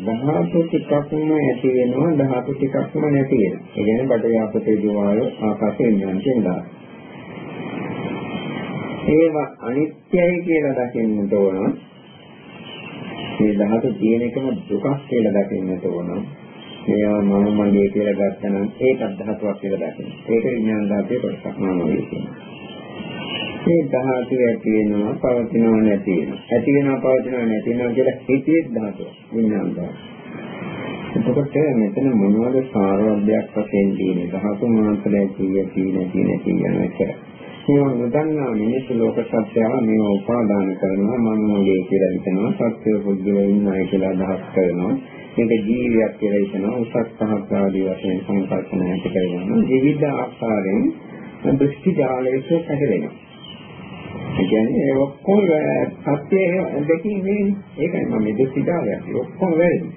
Speaker 1: ධාතු ටිකක්ම ඇති වෙනවා ධාතු ටිකක්ම නැති වෙනවා. ඒ කියන්නේ බඩ යාපතේ ජීවාය ආකාශයෙන් යන කෙනා. ඒවා අනිත්‍යයි කියලා දකින්නට ඕන. මේ ධාතු තියෙන එකම දුකක් කියලා දකින්නට ඕන. මේවා මම මගේ කියලා ගත්තනම් ඒකත් ධාතුවක් කියලා දකින්න. ඒක විඥාන ධාතුවේ කොටසක් මම වගේ කියනවා. මේ ධාතු ඇති වෙනවා පවතිනවා නැති වෙනවා. ඇති වෙනවා පවතිනවා නැති වෙනවා කියලා හිතේ ධාතුව විඥාන ධාතුව. එතකොට මෙතන මොනවද සාරවත්යක් වශයෙන් තියෙන්නේ? ධාතු මාත්‍රය කීය කී නැති නැති යන එක. මේවා නොදන්නා මිනිස්සු ලෝක සත්‍යව මේවා උපාදාන කරනවා මම මගේ කියලා හිතනවා සත්‍ය පුද්ගලයෝ ඉන්නයි කියලා අදහස් කරනවා. මේක ජීවියක් කියලා හිතනවා උසස් පහක් ආදී වශයෙන් සංකල්පන ඇති කරගන්නවා විවිධ ආකාරයෙන් දෘෂ්ටි ජාලයක පැහැදෙනවා ඒ කියන්නේ ඒ ඔක්කොම සත්‍ය දෙකින් මේ ඒකයි මම මේ දුක්ඛිතාවයක් ඔක්කොම වැරදි.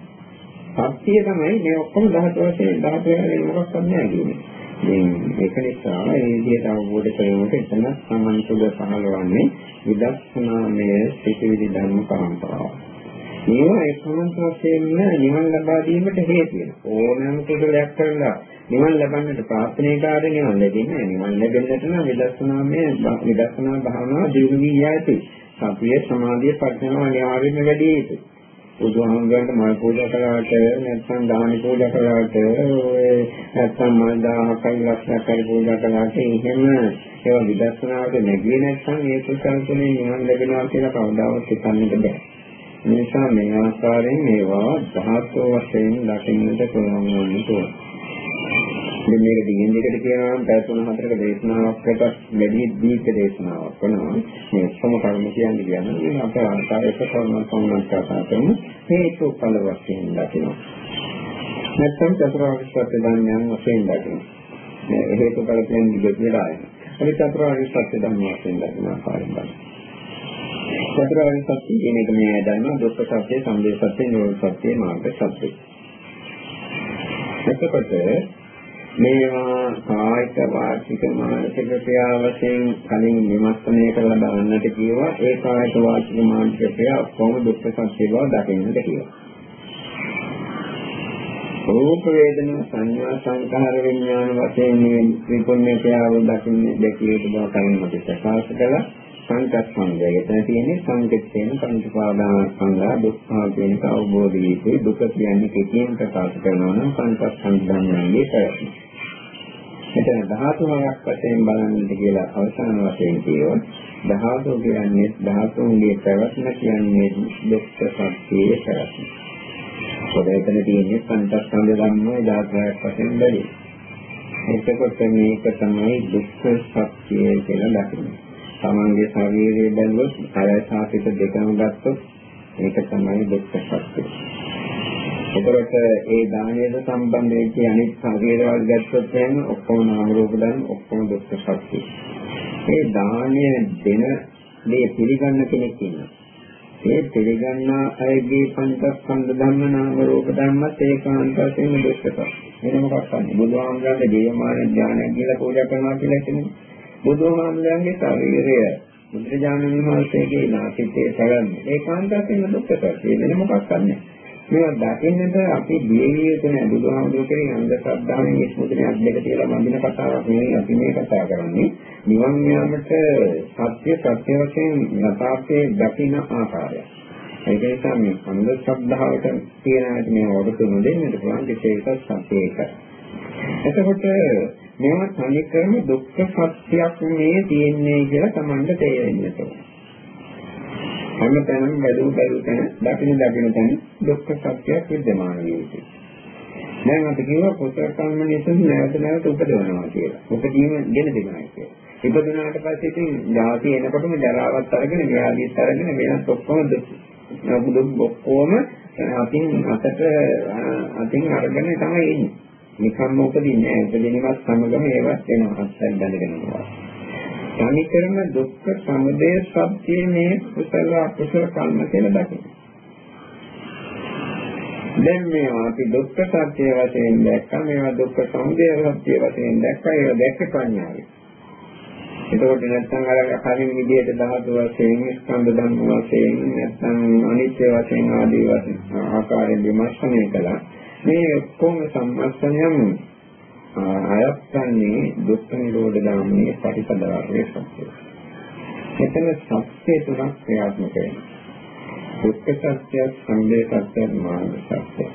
Speaker 1: සත්‍ය තමයි මේ ඔක්කොම ධාතු වශයෙන් ධාතු වලින් මොකක්වත් නැහැ කියන්නේ. ඉතින් ඒක නිසා මේ විදිහට අවබෝධ කරගන්නට එතන සම්මන්තුල පහළවන්නේ විදර්ශනාමය සිටිවිලි ධර්ම පරම්පරාව. මේවා ඒකමන්ත වශයෙන්ම නිවන් ලබා දීමට හේතු වෙනවා. ඕනෑම කුසලයක් කරලා නිවන් ලබන්නට ප්‍රාර්ථනා කාර්ය නිවන් ලැබෙන්නේ නිවන් ලැබෙන්නට නම් විදර්ශනාමය විදර්ශනා භාවනාව දියුණු වී යයි. සතිය සමාධිය ප්‍රඥාව අනිවාර්යයෙන්ම වැඩි යුතුයි. බුදුහාමුදුරන්ට මල් පූජා කළාට නැත්නම් දාන පූජා කළාට නැත්නම් මල් දහහකයි ලක්ෂයක් හරි පූජා කළාට එහෙම ඒවා විදර්ශනාවට නැගී නැත්නම් ඒ කුසල තුනේ නිවන් ලැබෙනවා කියලා කවදාවත් හිතන්නට බෑ. නිසා මේ ආකාරයෙන් මේවා ධාතු වශයෙන් දකින්නට පුළුවන් වන්නේ ඉතින් මේක දිගින් දිගට කියනවා නම් පැය තුන හතරක දේශනාවක්කට වැඩි දීර්ඝ දේශනාවක් වෙනවා. මේ ඔක්කොම කර්ම කියන්නේ කියන්නේ මේ අපේ ආකාරයක කර්ම සම්මත කතා කරන හේතු ඵල වශයෙන් දකිනවා. නැත්නම් චතුරාර්ය සත්‍ය ධර්මයන් වශයෙන් දකිනවා. මේ හේතු ඵල කියන්නේ දිගට වෙලා එනවා. අපි චතුරාර්ය සත්‍ය ධර්ම වශයෙන් දකින ආකාරයෙන් බලන්න. චතුරාර්ය සත්‍ය කියන එක මේ දන්නවා දුක්ඛ සත්‍ය, සමුදය සත්‍ය, නිරෝධ සත්‍ය, මාර්ග සත්‍ය. එතකොට මේවා කායික වාචික මානසික ක්‍රියා වශයෙන් කලින් විමර්ශනය කරලා බලන්නට කියවා ඒ කායික වාචික මානසික ක්‍රියා ඔක්කොම දුක්ඛ සත්‍ය බව දකින්නට කියවා. රූප වේදනා සංඥා සංකාර විඥාන වශයෙන් මේ විපුණ්‍ය ක්‍රියාව දකින්නේ දැකිය යුතු බව කලින් මත ප්‍රකාශ කළා. සංකප්පංගය. එතන තියෙන්නේ සංකෙච්චේන පංචපාදාන සංගා දුක්ඛා කියන අවබෝධයේදී දුක කියන්නේ කෙටියෙන් ප්‍රකාශ කරනවා නම් සංකප්පංගයන්ගේ පැවැත්ම. මෙතන ධාතු හයක් වශයෙන් බලන්නට කියලා අවසාන වශයෙන් කියනවා. ධාතු කියන්නේ ධාතුන්ගේ පැවැත්ම කියන්නේ දුක්ඛ සත්‍යයේ පැවැත්ම. පොඩේතන තියෙන්නේ පංචස්කන්ධ ධර්මයේ ධාතුයක් වශයෙන් බැරි. එතකොට මේක තමයි දුක්ඛ සත්‍යය කියලා දකින්නේ. තමන්ගේ ශරීරය බැලුවොත් කය සාපිත දෙකම ගත්තොත් ඒක තමයි දුක්ඛ සත්‍ය. එතකොට ඒ දානයට සම්බන්ධ වෙච්ච අනිත් ශරීරවල ගත්තොත් එහෙනම් ඔක්කොම නාම රූප ධර්ම ඔක්කොම දුක්ඛ සත්‍ය. ඒ දානය දෙන මේ පිළිගන්න කෙනෙක් ඉන්නවා. ඒ පිළිගන්නා අයගේ පංචස්කන්ධ ධර්ම නාම රූප ධර්මත් ඒකාන්ත වශයෙන් දුක්ඛ සත්‍ය. වෙන මොකක්ද නැහැ. බුදුහාමුදුරන්ගේ ජීවමාන ඥානය කියලා පූජා කරනවා කියලා කියන්නේ. බුදුහාමුදුරන්ගේ ශරීරය බුදුරජාණන් වහන්සේගේ නාසිතේ සරන්නේ. ඒකාන්ත වශයෙන් දුක්ඛ සත්‍ය වෙන මොකක්ද නැහැ. මේවා දකින්නට අපි බියවිය යුතු නැහැ. බුදුහාමුදුරු කෙරෙහි අන්ධ ශ්‍රද්ධාවෙන් ඉස්මුදේ අද්දක තියලා වඳින කතාවක් නෙවෙයි අපි මේ කතා කරන්නේ. නිවන් යාමට සත්‍ය සත්‍ය වශයෙන් යථාර්ථයේ දකින ආකාරය. ඒක නිසා මේ අන්ධ ශ්‍රද්ධාවට තියෙන ඇති මේ වරතු නොදෙන්නට පුළුවන් දෙකේක සත්‍ය එකයි. එතකොට මේවා තනිකරම දුක්ඛ සත්‍යයක් මේ තියෙන්නේ කියලා Tamanda තේරෙන්න ඕනේ. හැමතැනම බැලු බැලු තැන දකින්න දකින්න තැන දුක්ඛ සත්‍යයක් විද්‍යමාන වෙන්නේ. දැන් අපි කියනවා කුසල කර්ම නිසා නැවත නැවත උපදවනවා කියලා. උපදීම දෙන දෙනවා කියලා. ඉපදුනාට පස්සේ ඉතින් ජාති එනකොටම ජරාවත් අරගෙන ව්‍යාධිත් අරගෙන වෙනස් ඔක්කොම දුක් ඔක්කොම අතින් අතට අතින් අරගෙන තමයි එන්නේ. නිකම්ම උපදින්නේ නැහැ. උපදිනවත් සමගම ඒවත් වෙනවා. අත්යෙන් බැඳගෙන යනවා. තනිකරම දුක්ඛ සමුදය සත්‍ය මේ කුසල අකුසල කර්ම කියලා දකින්න. දැන් මේවා අපි දුක්ඛ සත්‍ය වශයෙන් දැක්කම මේවා දුක්ඛ සමුදය සත්‍ය වශයෙන් දැක්කා ඒවා දැක්ක ප්‍රඥාවයි. එතකොට නැත්නම් අර කලින් විදිහට ධාතු වශයෙන් ස්කන්ධ ධර්ම වශයෙන් නැත්නම් අනිත්‍ය වශයෙන් ආදී වශයෙන් ආකාරයෙන් විමර්ශනය කළා. මේ ඔක්කොම සම්මස්තනයන් අයත්න්නේ දුක්ඛ නිරෝධ ගාමී පටිපදාවේ සත්‍යය. එතන සත්‍ය තුනක් ක්‍රියාත්මක වෙනවා. දුක්ඛ සත්‍ය, සංදේ සත්‍ය, මාර්ග සත්‍ය.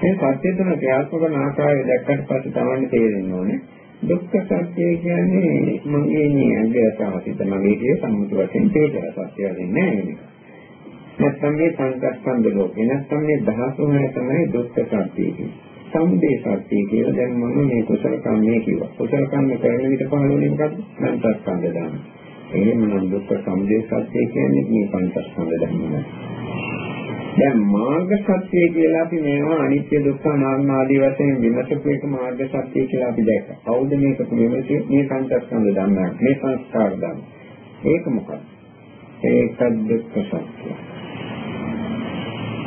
Speaker 1: මේ සත්‍ය තුන ක්‍රියාත්මක වන ආකාරය දැක්කට පස්සේ තමයි තේරෙන්න ඕනේ. දුක්ඛ සත්‍ය කියන්නේ මගේ නියඟය සාහිත මගේ කිය සම්මුති වශයෙන් තේකර සත්‍ය වෙන්නේ නැහැ නැත්නම් මේ සංකප්පන්ද ලෝකේ නැත්නම් මේ දහසුනේ තමයි දුක්ඛ සත්‍ය කියන්නේ. සම්දේ සත්‍ය කියලා දැන් මම මේ කුසල කර්මයේ කිව්වා. කුසල කර්ම කරන විට පහළොනේ මොකද්ද? පංචස්කන්ධ ධර්ම. එහෙමනම් දුක්ඛ සම්දේ සත්‍ය කියන්නේ මේ පංචස්කන්ධ ධර්ම. දැන් මාර්ග සත්‍ය කියලා අපි මේවා අනිත්‍ය දුක්ඛ අනාත්ම ආදී වශයෙන් විමසපු එක මාර්ග සත්‍ය කියලා අපි දැක්කා. කවුද මේක විමසෙන්නේ? මේ පංචස්කන්ධ ධර්ම. මේ සංස්කාර ධර්ම. ඒක මොකක්ද? ඒක දුක්ඛ සත්‍ය.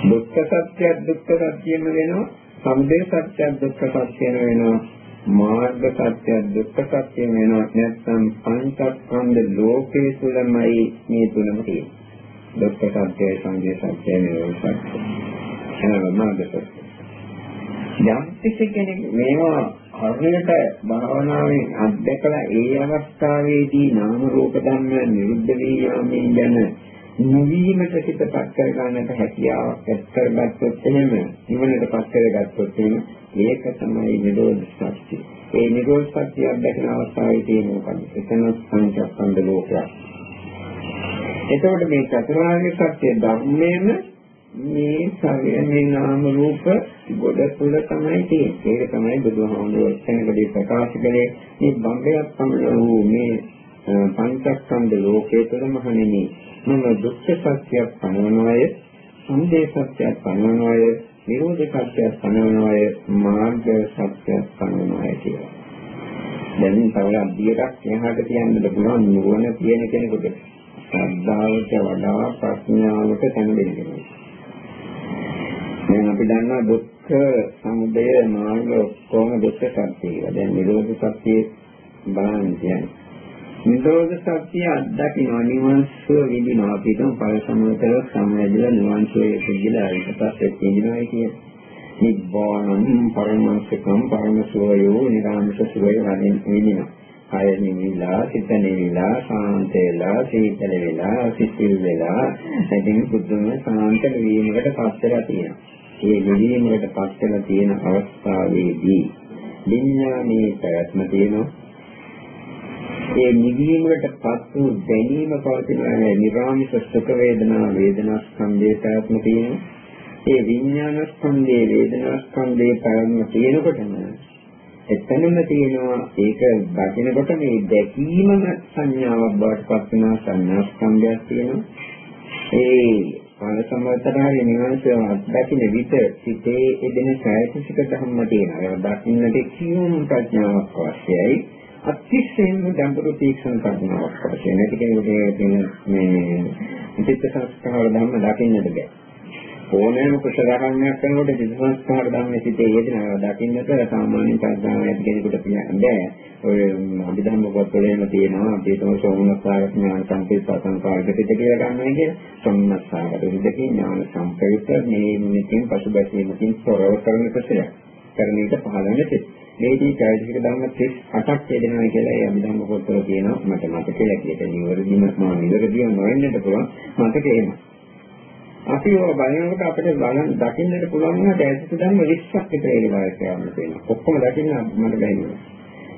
Speaker 1: දුක්ඛ සත්‍ය දුක්ඛ සත්‍යම වෙනවා සමුදය සත්‍ය දුක්ඛ සත්‍ය වෙනවා මාර්ග සත්‍ය දුක්ඛ සත්‍ය වෙනවා නැත්නම් පංචස්කන්ධ ලෝකයේ තුලමයි මේ තුනම තියෙන්නේ. දුක්ඛ සත්‍ය සමුදය සත්‍ය නිරෝධ සත්‍ය එනවා මාර්ග සත්‍ය යම් කිසි කෙනෙක් මේවා හරියට භාවනාවෙන් අත්දැකලා ඒ අවස්ථාවේදී නාම රූප ධර්ම නිරුද්ධ වී යාමෙන් ගැන නිවීමට සිතපත් කර ගන්නට හැකියාවක් ඇත් කරගත්තොත් එහෙම නිවනටපත් කරගත්තොත් එහෙම ඒක තමයි නිරෝධ සත්‍ය. ඒ නිරෝධ සත්‍ය අධ්‍යයන අවස්ථාවේ තියෙන මොකද? එතන සංකප්පන්ද ලෝකයක්. එතකොට මේ චතුරාර්ය සත්‍ය ධර්මයේම මේ ශරීරයේ නාම රූප ගොඩ තුල තමයි තියෙන්නේ. ඒක තමයි බුදුහාමුදුරුවෝ එතනකදී ප්‍රකාශ කළේ මේ බම්බයක් පමණ වූ මේ පංචස්කන්ධ ලෝකයේ තුලම හණෙනි මම දුක්ඛ සත්‍යයක් පනවනවාය, සමුදය සත්‍යයක් පනවනවාය, නිරෝධ සත්‍යයක් පනවනවාය, මාර්ග සත්‍යයක් පනවනවාය කියලා. දැන් තව අධ්‍යයනයක් එහාට කියන්නද පුළුවන් නුවණ තියෙන කෙනෙකුට ශ්‍රද්ධාවට වඩා ප්‍රඥාවට තැන දෙන්න කෙනෙක්. දැන් අපි දන්නවා දුක්ඛ සමුදය මාර්ග ඔක්කොම දුක්ඛ සත්‍ය කියලා. දැන් නිරෝධ සත්‍ය බලන්න කියන්නේ. නිරෝධ සත්‍ය අත්දකින්න නිවන්සෝ විඳිනවා අපි හිතමු පළ සමතල සම්මැදලා නිවන්සෝයේ කියලා ඊට පස්සේ කියනවා කියන්නේ. නිබ්බානං පරමසකම් පරමසෝයෝ නිරාමස සුවය වලින් විඳිනවා. කය නිවිලා, සිත නිවිලා, සාන්ත වෙලා, සීතල වෙලා, සිසිල් වෙලා, ඉතින් බුදුම සාන්ත වීමකට පස් වෙලා තියෙනවා. ඒ නිවීමකට පස් වෙලා තියෙන අවස්ථාවේදී විඥානයේ ප්‍රයත්න තියෙනවා ඒ නිවීමකටපත් වූ දැනීම පවතින නිර්වාමික සුඛ වේදනා වේදනා ස්කන්ධයේ පැවැත්ම තියෙනවා. ඒ විඥාන ස්කන්ධයේ වේදනා ස්කන්ධයේ පැවැත්ම තියෙනකොටම එතනම තියෙනවා ඒක දකිනකොට මේ දැකීමම සංඥාවක් බවට පත් වෙන සංඥා ස්කන්ධයක් තියෙනවා. ඒ කාල සම්මතරාගේ නිවන්සේ අත්දකින්න විට සිතේ එදෙන සායතික ධර්ම තියෙනවා. ඒක දකින්නට කියුම් ප්‍රඥාවක් අවශ්‍යයි. අතිශයින්ම ගැඹුරු තීක්ෂණ කරුණාවක් අවශ්‍යයි. නැති කෙනෙකුට මේ චිත්ත සංස්කාර ධර්ම දකින්නට බෑ. ඕනෑම කුසල කර්මයක් කරනකොට චිත්ත සංස්කාර ධම්මේ සිටේ යෙදෙනවා. දකින්නට සාමාන්‍ය පරිඥාවක් ඇති කෙනෙකුට කියන්න බෑ. ඔය අභිධර්ම පොත්වලම තියෙනවා අපි තමයි සෝමනස්සාරක ඥාන සංකේත සංකාරක පිට කියලා ගන්නවා කියන්නේ. සෝමනස්සාරක දෙකේ ඥාන සංකේත මේ නිකින් පසුබැසීමකින් තොරව කරන කුසලයක්. කරන එක පහළ වෙන සිත්. මේදී චෛතසික ධර්ම 38ක් යෙදෙනවා කියලා ඒ අභිධර්ම පොත්වල තියෙනවා. මට මතකයි කියලා නිවැරදිම මම නිවැරදිව නොවෙන්නට පුළුවන්. මතකේ එනවා. අපි ඔය බලනකොට අපිට බලන් දකින්නට පුළුවන් වෙන දැසිත ධර්ම 20ක් විතර ඒ වායක යන්න තියෙනවා. ඔක්කොම දකින්න මට බැහැ.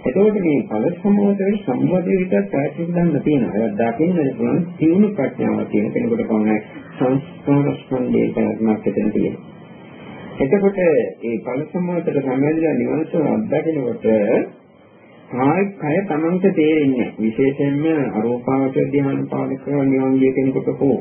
Speaker 1: එතකොට මේ ඵල සම්මෝධයේ සම්මෝධයේ විතර දැසිත ධර්ම තියෙනවා. ඒක දකින්න පුළුවන් සියුණු ප්‍රඥාව තියෙන කෙනෙකුට පමණයි සංස්කාර ස්කන්ධයේ පැවැත්මක් එතන තියෙනවා. එතකොට මේ ඵල සම්මෝධයට සම්බන්ධව නිවනස අත්දකිනකොට කාය කය තමන්ට තේරෙන්නේ විශේෂයෙන්ම අරෝපාවචර ධ්‍යාන පාදක නිවන් ගිය කෙනෙකුට හෝ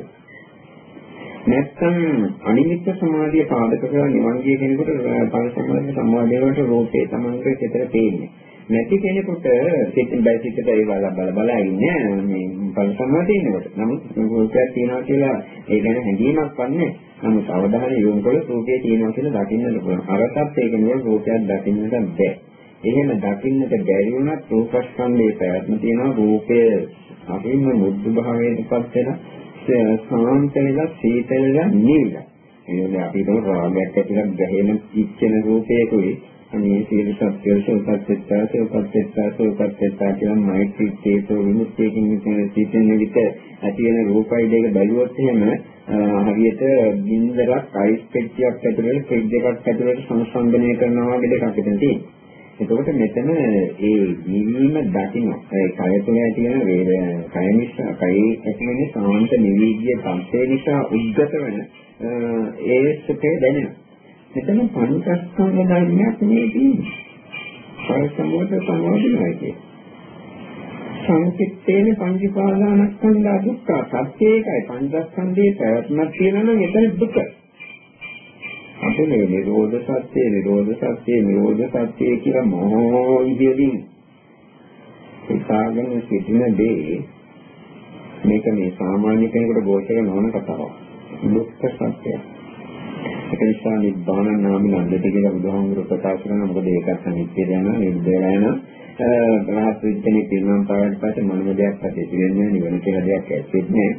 Speaker 1: නැත්නම් අනිමිත්ත සමාධිය පාදක කරලා නිවන් ගිය කෙනෙකුට පරිසම්පන්න සමාධියට රූපේ තමන්ගේ චිතර පේන්නේ. නැති කෙනෙකුට සිතින් බය සිතට ඒ බල බල බල ඉන්නේ මේ පරිසම්මාදී ඉන්නකොට. නමුත් රූපයක් තියනවා කියලා ඒ ගැන හැඟීමක් වන්නේ. නමුත් අවධානය යොමු කළොත් රූපේ තියනවා කියලා දකින්නට පුළුවන්. අරටත් ඒක නෙවෙයි රූපයක් දකින්නට බැහැ. එහෙම දකින්නට බැරි වුණත් රූපස්කන්ධයේ පැවැත්ම තියෙනවා රූපය අපින්ම මුද්දු භාවයටපත් වෙන සාන්ත වෙලා සීතල වෙලා නිවිලා. එන්නේ අපි හිතමු රාගයක් ඇතිලා ගැහෙන ඉච්ඡන රූපයකුයි අනේ සීල සත්‍ය සෝපත්ත්‍ත්තා සෝපත්ත්‍ත්තා සෝපත්ත්‍ත්තා කියන මෛත්‍රී චේතෝ විමුක්තියකින් කියන සීතල නිවිත ඇති වෙන රූපයි දෙක බැලුවොත් එහෙම හරියට බින්දරක් අයිස් පෙට්ටියක් ඇතුලේ ෆ්‍රිජ් එකක් ඇතුලේ සංසන්දනය කරනවා වගේ දෙකක් එතන තියෙනවා. එතකොට මෙතන ඒ නිවීම දකින්න ඒ කය තුළ තියෙන වේද කය නිසා කයේ ඇතිවෙන සාන්ත නිවීගිය තත්ත්වය නිසා උද්ගත වෙන ඒ සුඛය දැනෙනවා. මෙතන පංචස්කන්ධ ධර්මයක් නේ තියෙන්නේ. පරිසමෝධ සමාධියයි කියන්නේ. සංකිට්ඨේන පංචපාදානස්කන්ධ දුක්ඛ සත්‍ය ඒකයි පංචස්කන්ධයේ පැවැත්මක් තියෙනවා නම් එතන දුක. අපි මේ නිරෝධ සත්‍ය නිරෝධ සත්‍ය නිරෝධ සත්‍ය කියලා මොහොම විදියකින් හිතාගෙන සිටින දේ මේක මේ සාමාන්‍ය කෙනෙකුට ගෝචර නොවන කතාවක්. දුක්ඛ සත්‍යය. ඒක නිසා නිබ්බාන නාම නන්දති කියලා බුදුහාමුදුරුවෝ ප්‍රකාශ කරනවා මොකද ඒකත් අනිත්‍ය දැන නිබ්බේලා යන රහත් විඥානේ පිරුණම් පාවට පස්සේ මොනම දෙයක් ඇති වෙන්නේ නිවන කියලා දෙයක් ඇත්තෙත් නෑ.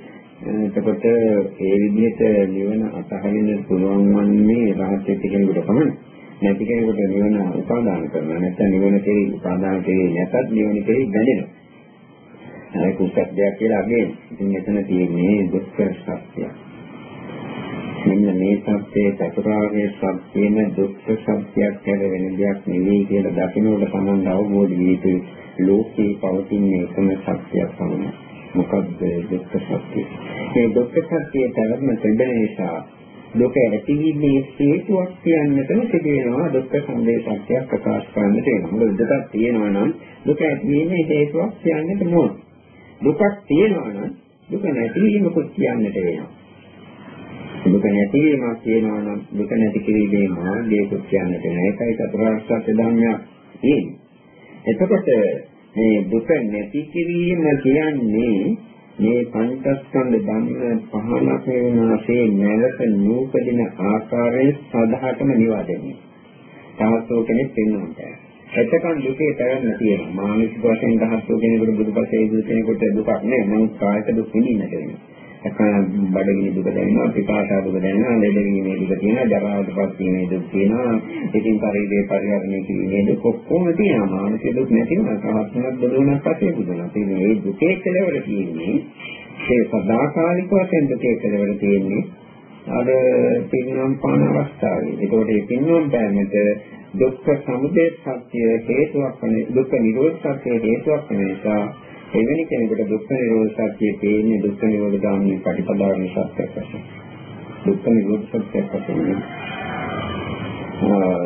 Speaker 1: එතකොට ඒ විදිහට නිවන අතහරින්න පුළුවන් වන්නේ රහත් වෙච්ච කෙනෙකුට පමණයි. නැති කෙනෙකුට නිවන උපාදාන කරනවා. නැත්නම් නිවන කෙරෙහි උපාදාන කෙරෙහි නැතත් නිවන කෙරෙහි බැඳෙනවා. ඒක උසස් දෙයක් කියලා අගේ. ඉතින් මෙතන තියෙන්නේ දුක්ඛ සත්‍යය. මෙන්න මේ සත්‍යයේ චතුරාර්ය සත්‍යයේම දුක්ඛ සත්‍යයක් හැර වෙන දෙයක් නෙවෙයි කියලා දකින්නට තමයි අවබෝධ වී යුතුයි. ලෝකේ පවතින එකම සත්‍යයක් පමණයි. මොකක්ද දුක්ඛ සත්‍ය. මේ දුක්ඛ සත්‍යයේ ධර්ම තිබෙන නිසා දුක ඇතිවීමේ හේතුවක් කියන්නටම තිබෙනවා දුක්ඛ සමුදය සත්‍යයක් ප්‍රකාශ කරන්නට වෙනවා. මොකද දුකක් තියෙනවා නම් දුක ඇතිවීමේ හේතුවක් කියන්නට ඕන. දුකක් තියෙනවා නම් දුක නැතිවීමකුත් කියන්නට වෙනවා. දුක නැතිවීමක් කියනවා නම් දුක නැති කිරීමේ මාර්ගයකුත් කියන්නට වෙනවා. ඒකයි චතුරාර්ය සත්‍ය ධර්මයක් තියෙන්නේ. එතකොට මේ දුක නැති කිරීම කියන්නේ මේ පංචස්කන්ධ ධර්ම පහලක වෙනාසේ නැවත නූපදින ආකාරයේ සදාහටම නිවා දෙන්නේ. තවස්සෝ කෙනෙක් වෙනවා. එතකන් දුකේ පැවැත්ම තියෙනවා. මානසික වශයෙන් දහස්සෝ කෙනෙකුට බුදුපසේ ඉදිරි කෙනෙකුට දුකක් නෑ. නමුත් කායික දුක් විඳින්නට වෙනවා. බඩගිනි දුක දැනෙනවා, පිපාසා දුක දැනෙනවා, ලෙඩවීමේ දුක තියෙනවා, ජරාවටපත් වීමේ දුක තියෙනවා, ඉතින් ශරීරයේ පරිහරණය කිරීමේ දුක ඔක්කොම තියෙනවා. මානසික දුක් නැතිව සහස්නක් දලුණක් පස්සේ බුදුනා. ඉතින් මේ දුකේ කෙලවර තියෙන්නේ ඒ සදාකාලික වශයෙන් දුකේ කෙලවර තියෙන්නේ අර පින්නම් පාන අවස්ථාවේ. ඒකෝට ඒ පින්නම් පෑමට දුක්ඛ සමුදය සත්‍ය හේතුවක් වන දුක්ඛ නිරෝධ සත්‍ය හේතුවක් වෙන නිසා එවැනි කෙනෙකුට දුක්ඛ නිරෝධ සත්‍යය තේින්නේ දුක්ඛ නිරෝධ ගාමී ප්‍රතිපදාවේ සත්‍යයක් වශයෙන්. දුක්ඛ නිරෝධ සත්‍යයක් වශයෙන්.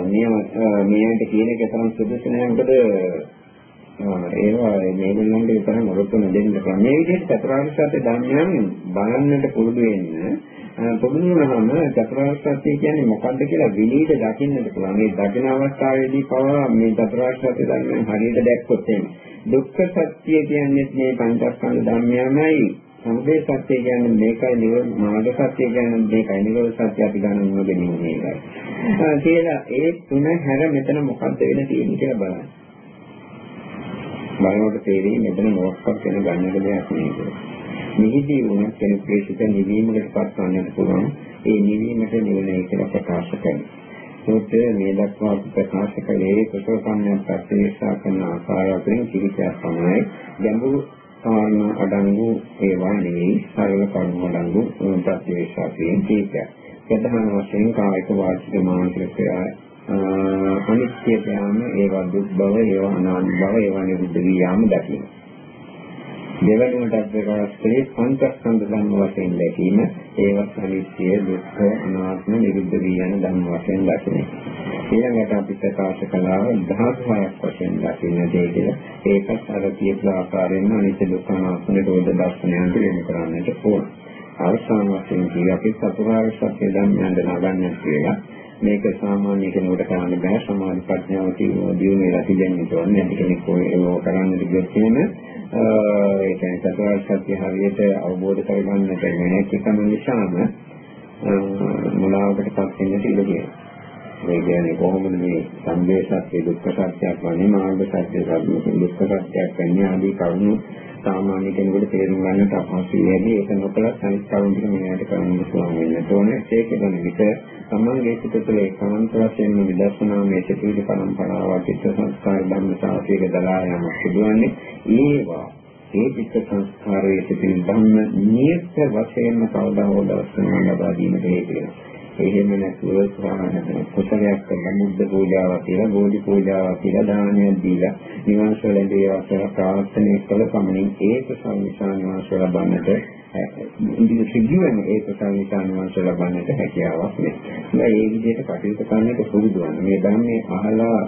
Speaker 1: නියම මේකට කියන එක තරම් සුදුසු නෑ මොකද ඒවා මේගොල්ලන්ගේ තරම් ඔරොත්තු දෙන්න පුළුවන්. මේ විදිහට චතුරාර්ය සත්‍ය ධර්මයන් බලන්නට පුරුදු වෙන්න පුරුදු වුණාම චතුරාර්ය සත්‍ය කියන්නේ මොකක්ද කියලා විනීත දකින්නට පුළුවන්. මේ දකින අවස්ථාවේදී පවා මේ චතුරාර්ය සත්‍ය ධර්මයන් හරියට දැක්කොත් එන්නේ දුක්ඛ සත්‍ය කියන්නේ මේ පංචස්කන්ධ ධර්මයමයි සමුදය සත්‍ය කියන්නේ මේකයි නිරෝධ මාර්ග සත්‍ය කියන්නේ මේකයි නිරෝධ සත්‍ය අපි ගන්න නොදෙන්නේ මේකයි. කියලා ඒ තුන හැර මෙතන මොකද්ද වෙන තියෙන්නේ කියලා බලන්න. බලනකොට තේරෙයි මෙතන මොකක්වත් වෙන ගන්නක දෙයක් නෙවෙයි. නිහිදී වුණ කෙනෙකුගේ සිත නිවීමකට පත් වන්නට පුළුවන්. ඒ නිවීමට නිවනයි කියලා ප්‍රකාශ කරනවා. සූත්‍රය මේ දක්වා ප්‍රකාශ කළේ කුසල කම්මයන් ප්‍රතිශා කරන ආකාරය අතරින් කිහිපයක් පමණයි. ගැඹුරු කාරණා අඩංගු ඒවා නෙවෙයි සරල කරුණු අඩංගු ප්‍රතිශා කියන කීපයක්. ප්‍රධාන වශයෙන් කායික වාචික මානසික ක්‍රියා අනිත්‍ය යාම ඒවා දුක් බව ඒවා අනාත්ම බව ඒවා නිරුද්ධ වී යාම දකින්න. දෙවනුවටත් ප්‍රකාශ කළේ පංචස්කන්ධ ධර්ම වශයෙන් දැකීම ඒවත් අනිත්‍ය දුක්ඛ අනාත්ම නිරුද්ධ වී යන ධර්ම වශයෙන් දකින්න. ඊළඟට අපි ප්‍රකාශ කළා ධාතු හයක් වශයෙන් දකින්න දෙය කියලා. ඒකත් අර කියපු ආකාරයෙන්ම අනිත්‍ය දුක්ඛ අනාත්ම නිරෝධ දර්ශනයන්ට යොමු කරන්නට ඕන. අවසාන වශයෙන් කිය අපි චතුරාර්ය සත්‍ය ධර්මයන් දනාගන්න කියලා. මේක සාමාන්‍ය කෙනෙකුට කරන්න බෑ සමාධි ප්‍රඥාව දියුණු වෙලා තිබෙන්න ඕනේ නැති කෙනෙක් ඒක කරන්නට ගියොත් එහෙම ඒ කියන්නේ චතුරාර්ය සත්‍ය හරියට අවබෝධ කරගන්නට නැති කම නිසාම මුලාවකට පත් වෙන්නට ඉඩ තියෙනවා. ඒ කියන්නේ කොහොමද මේ සංදේශත්‍ය දුක්ඛ සත්‍යයක් වන්නේ මාර්ග සත්‍ය දුක්ඛ සත්‍යයක් වෙන්නේ ආදී කරුණු සාමාන්‍ය කෙනෙකුට තේරුම් ගන්නට අපහසුයි වැඩි ඒක නොකලත් අනිත් කරුණු ටික මෙයාට කරන්න පුළුවන් වෙන්න ඕනේ. ඒක වෙන විට සම්මන්ගේ සිත තුළ ඒකාන්ත වශයෙන්ම විදර්ශනා මේ චතුර්ථ පරම්පරාව චිත්ත සංස්කාර ධර්ම සාපේක දලා යන සිදුවන්නේ ඒවා. ඒ චිත්ත සංස්කාරයේ සිටින ධම්ම නියත වශයෙන්ම කවදා හෝ දර්ශනය ලබා දීමට හේතු වෙනවා. එහෙම නැතුව කුසලයක් කරලා මුද්ද පූජාවක් කියලා, බෝධි පූජාවක් කියලා දානයක් දීලා නිවන් සුව ලැබේවා කියලා ප්‍රාර්ථනා කළ පමණින් ඒක සංවිසාන නිවන් සුව ලබන්නට ඉන්දිය සිදුවෙන ඒක සංවිසාන නිවන් සුව ලබන්නට හැකියාවක් නැහැ. ඒ විදිහට කටයුතු කරන්නට පුරුදු වෙනවා. මේ ධර්මයේ අහලා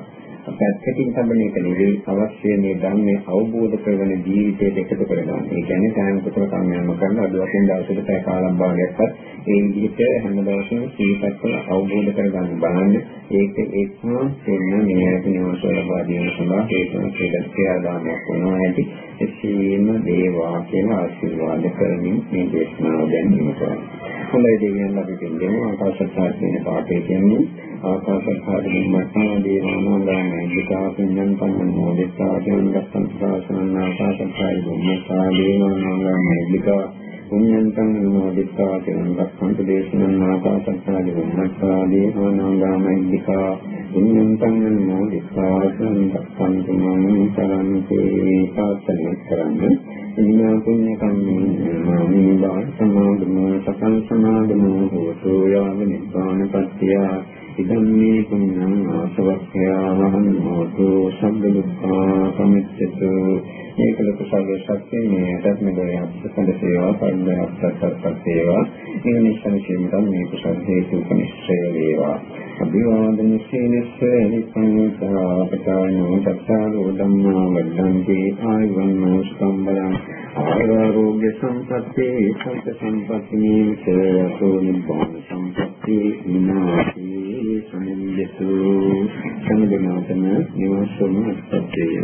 Speaker 1: පැත්තකින් තබන එක නෙවෙයි අවශ්‍ය මේ ධර්මයේ අවබෝධ කරගෙන ජීවිතයට එකතු කරගන්න. ඒ කියන්නේ කායම කුසල කර්මයන්ම කරන අදවසින් දවසකට පැය කාලක් භාගයක්වත් ඒ විදිහට හැම දවසම සීපත් කළ අවබෝධ කරගන්න බලන්න. ඒක එක්ම දෙන්න මෙයාට නිවස ලබා දීම සඳහා හේතුන කියලා ක්‍රියාදාමයක් වුණා ඇති. එසේම දේවා කියලා ආශිර්වාද කරමින් මේ දේශනාව දැන් නිම කරනවා. හොඳයි දෙවියන් අපි දෙන්නේ ආකාශත්තාත් වෙන පාඩේ කියන්නේ ආකාශත්තාදී මත්තා දේවානාගාම විකා පුඤ්ඤං පන්නෝ දෙස්සා ජනගතං සාසනං ආකාශත්තායි බුම්මසා දේවානාගාම විකා පුඤ්ඤන්තං නමෝදිත්වා කියන රක්ඛන්ත දේශනං ආකාශත්තාදී බුම්මසා දේවානාගාම විකා පුඤ්ඤන්තං නමෝදිත්වා කියන රක්ඛන්ත මං සරන්තේ පාත්තලිය කරන්නේ. ඉන්නා පුඤ්ඤ කම්මේ මාමේ බාල සමාධිමෝ සකං සමාධිමෝ හෝතු යාව නිබ්බාන පත්‍තිය ඉදම් මේ පුඤ්ඤං ආසවක්ඛයා වහං හෝතු සම්බ දුක්ඛා සමිච්ඡතු මේක ලොකු සාගර ශක්තිය මේ ධර්මයේ අපසඳ සේවා. පරිණාමපත්පත් සේවා නිවනිසන සීමිතම් මේ කුසල හේතු කනිශ්චය වේවා. අභිවාදන සීලස්ස නිසංසා අපතානෝ දක්ඛාරෝ ධම්මා වද්දන්ති ආයුවන් මොස්කම් බලං ආරෝග්‍ය සම්පත්තේ සම්ප සම්පත්තිනේ සෝ නිබ්බාන සම්පත්තේ විනාශේ සමින්දතු සම්දනාතන නිවසම අත්පත්තේ